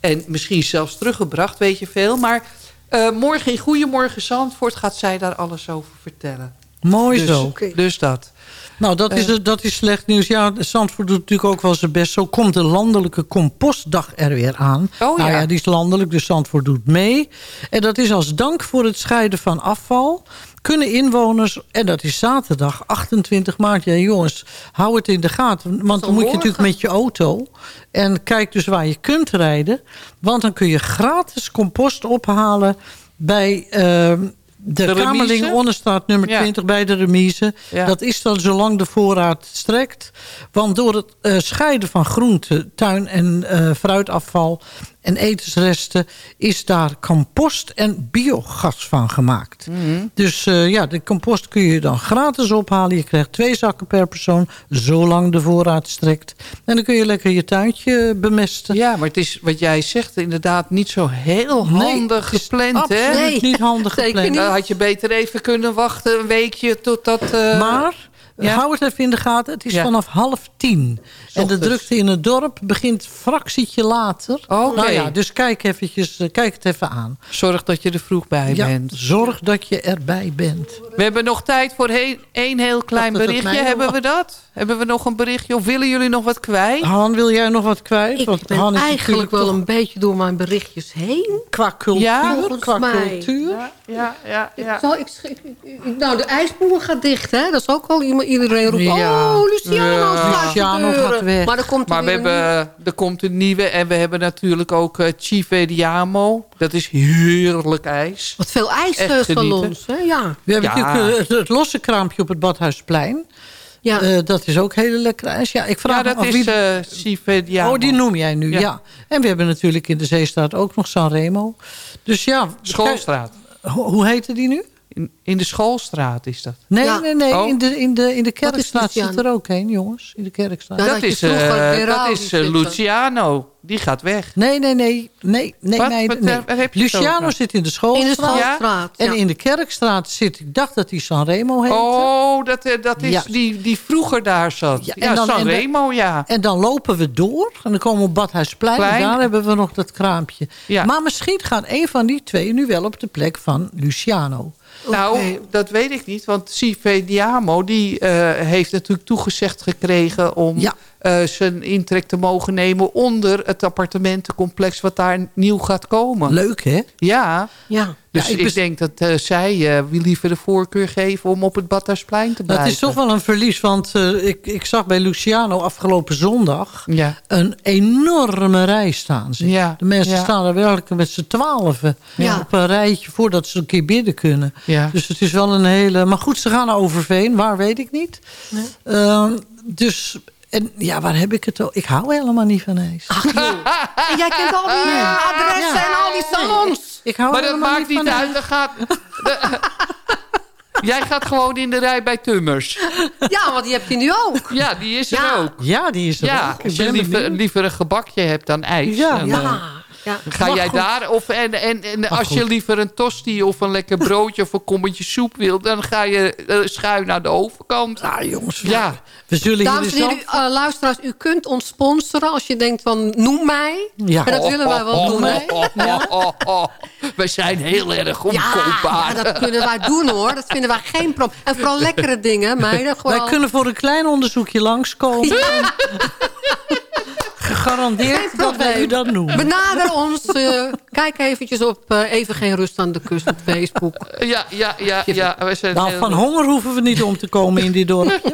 En misschien zelfs teruggebracht, weet je veel. Maar eh, morgen in Goedemorgen Zandvoort gaat zij daar alles over vertellen. Mooi dus, zo. Dus dat. Nou, dat is, dat is slecht nieuws. Ja, Zandvoort doet natuurlijk ook wel zijn best. Zo komt de landelijke compostdag er weer aan. Oh, nou ja. ja, die is landelijk, dus Zandvoort doet mee. En dat is als dank voor het scheiden van afval... kunnen inwoners, en dat is zaterdag 28 maart... ja jongens, hou het in de gaten. Want dan moet je natuurlijk met je auto... en kijk dus waar je kunt rijden. Want dan kun je gratis compost ophalen... bij ehm, de, De? Kamerling Onnestraat nummer Ja. 20 bij de remise. Ja. Dat is dan zolang de voorraad strekt. Want door het eh, scheiden van groente, tuin- en eh, fruitafval en etensresten... is daar compost en biogas van gemaakt. Mhm. Dus eh, ja, de compost kun je dan gratis ophalen. Je krijgt twee zakken per persoon, zolang de voorraad strekt. En dan kun je lekker je tuintje bemesten. Ja, maar het is wat jij zegt inderdaad niet zo heel handig gepland. Absoluut hè? Nee. niet handig gepland. Dan had je beter even kunnen wachten een weekje totdat... eh, Maar Ja. hou het even in de gaten. Het is Ja. vanaf half tien. En de drukte in het dorp begint fractietje later. Oké. Nou ja, dus kijk, eventjes, eh, kijk het even aan. Zorg dat je er vroeg bij Ja, bent. zorg dat je erbij bent. We hebben nog tijd voor één heel klein berichtje. Hebben we dat? Hebben we nog een berichtje? Of willen jullie nog wat kwijt? Han, wil jij nog wat kwijt? Ik Want ben Han is eigenlijk natuurlijk wel toch een beetje door mijn berichtjes heen. Qua cultuur, Ja, qua mij. cultuur. Ja, ja, Ik zal, ik, sch- ik- ik- nou, de ijsboer gaat dicht, hè? Dat is ook al iemand, iedereen roept... Ja. Oh, Luciano, Ja. Luciano gaat weg. Maar, er komt er Maar we hebben, er komt een nieuwe en we hebben natuurlijk ook eh Chive Diamo. Dat is heerlijk ijs. Wat veel ijssalons, hè? Ja. We hebben Ja. natuurlijk eh, het, het losse kraampje op het Badhuisplein. Ja. Eh, dat is ook hele lekker ijs. Ja, ik vraag Ja, me dat af is wie... eh. Oh, die noem jij nu, ja. Ja. En we hebben natuurlijk in de Zeestraat ook nog Sanremo. Dus ja... Schoolstraat. Hoe, hoe heette die nu? In, in de schoolstraat is dat. Nee, Ja. nee, nee. Oh. In, de, in, de, in de kerkstraat zit er ook een, jongens. In de kerkstraat. Ja, dat is, eh, dat is eh? Luciano. Die gaat weg. Nee, nee, nee. nee, nee, Wat? nee, Wat, nee. eh, waar heb je het Luciano zit in de In de schoolstraat. En ja. in de kerkstraat zit, ik dacht dat die Sanremo heette. Oh, dat, dat is Ja. die, die vroeger daar zat. Ja, Ja, en dan- en Sanremo, ja. En dan lopen we door. En dan komen we op Badhuisplein. En Plein. daar hebben we nog dat kraampje. Ja. Maar misschien gaat een van die twee nu wel op de plek van Luciano. Nou, dat weet ik niet. Want Sive Diamo die, eh, heeft natuurlijk toegezegd gekregen... om Ja. eh, zijn intrek te mogen nemen onder het appartementencomplex... wat daar nieuw gaat komen. Leuk, hè? Ja, Ja. Dus Ja, ik denk dat eh, zij eh, wil liever de voorkeur geven... om op het Badhuisplein te Dat blijven. is toch wel een verlies, want eh, ik, ik zag bij Luciano afgelopen zondag... Ja. een enorme rij staan. zeg. Ja, De mensen ja. staan er werkelijk met z'n twaalfen Ja. op een rijtje... voordat ze een keer binnen kunnen. Ja. Dus het is wel een hele... Maar goed, ze gaan naar Overveen, waar weet ik niet. Ehm, dus, en ja, waar heb ik het al? Ik hou helemaal niet van ijs. En jij kent al die eh, adressen Ja. en al die salons. ik hou Maar dat helemaal maakt niet van uit. Dan gaat, de- jij gaat gewoon in de rij bij Tummers. Ja, want die heb je nu ook. Ja, die is er Ja. ook. Ja, die is er Ja, ook. als Ik je liever, een gebakje hebt dan ijs. Ja. dan, Ja. Ja. Ga Maar jij goed. daar, of, en, en, en als je liever een tosti of een lekker broodje of een kommetje soep wil, dan ga je eh, schuin naar de overkant. Ah, jongens, Ja. we zullen hier Dames en heren, u, eh, luisteraars, u kunt ons sponsoren als je denkt van noem mij. Ja. En dat willen wij wel doen, hè? Oh, oh, oh, oh. We zijn heel erg Ja, omkoopbaar. ja, dat kunnen wij doen hoor. Dat vinden wij geen probleem. En vooral lekkere dingen, meiden. Gewoon. Wij kunnen voor een klein onderzoekje langskomen. Gegarandeerd Geen dat wij u probleem. dat noemen. Benader ons. eh, kijk eventjes op eh, Even Geen Rust aan de Kust op Facebook. Ja, ja, ja, ja. We zijn Nou, van honger hoeven we niet om te komen in dit dorpje.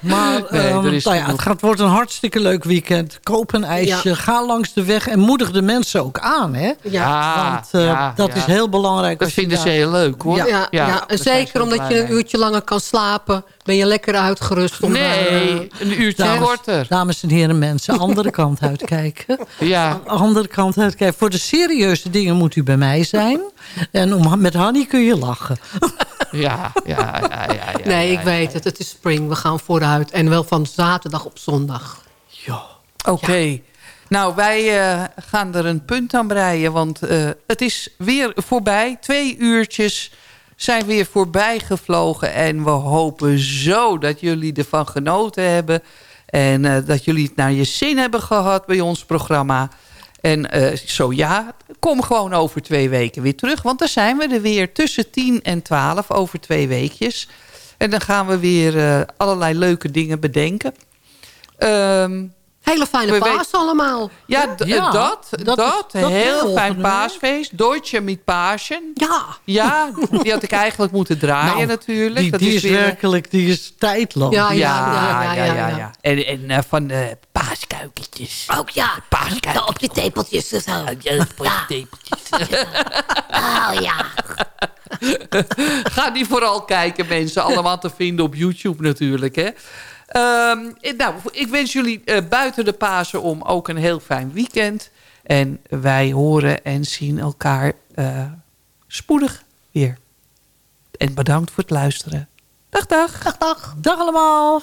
Maar Nee, ehm, er is nou ja, het gaat, wordt een hartstikke leuk weekend. Koop een ijsje, Ja. ga langs de weg en moedig de mensen ook aan. Hè? Ja. Ah, Want eh, ja, dat ja. is heel belangrijk. Dat vinden ze heel leuk, hoor. Ja, ja, En zeker ze omdat je een uurtje langer kan slapen... ben je lekker uitgerust. Om daar, eh, Nee, een uurtje Dames, korter. dames en heren mensen, andere kant uitkijken. Ja, Andere kant uitkijken. Voor de serieuze dingen moet u bij mij zijn. En om, met Hanny kun je lachen. ja, ja, ja, ja, ja. nee, ja, ik weet het. Het is spring. We gaan vooruit. En wel van zaterdag op zondag. Ja. Oké. Nou, wij eh, gaan er een punt aan breien. Want eh, het is weer voorbij. Twee uurtjes zijn weer voorbij gevlogen. En we hopen zo dat jullie ervan genoten hebben. En eh, dat jullie het naar je zin hebben gehad bij ons programma. En eh, zo ja, kom gewoon over twee weken weer terug. Want dan zijn we er weer tussen 10 en 12 over twee weekjes. En dan gaan we weer eh, allerlei leuke dingen bedenken. Ehm Hele fijne We paas allemaal. ja, dat, dat dat, is- dat heel volgende fijn paasfeest. Deutsche met Pasen. Ja. Ja, die had ik eigenlijk moeten draaien Nou, natuurlijk. Die, dat die is, weer- werkelijk die is tijdloos. Ja, Ja, ja, ja, ja, ja. En, en eh, van de paaskuikentjes. Ook ja. Paaskuikentjes. Op je tepeltjes zo. Ja, voor je tepeltjes. Oh ja. Ga die vooral kijken, mensen. Allemaal te vinden op YouTube natuurlijk. Hè. Ehm, en nou, ik wens jullie eh, buiten de Pasen om ook een heel fijn weekend. En wij horen en zien elkaar eh, spoedig weer. En bedankt voor het luisteren. Dag, dag. Dag, dag. Dag allemaal.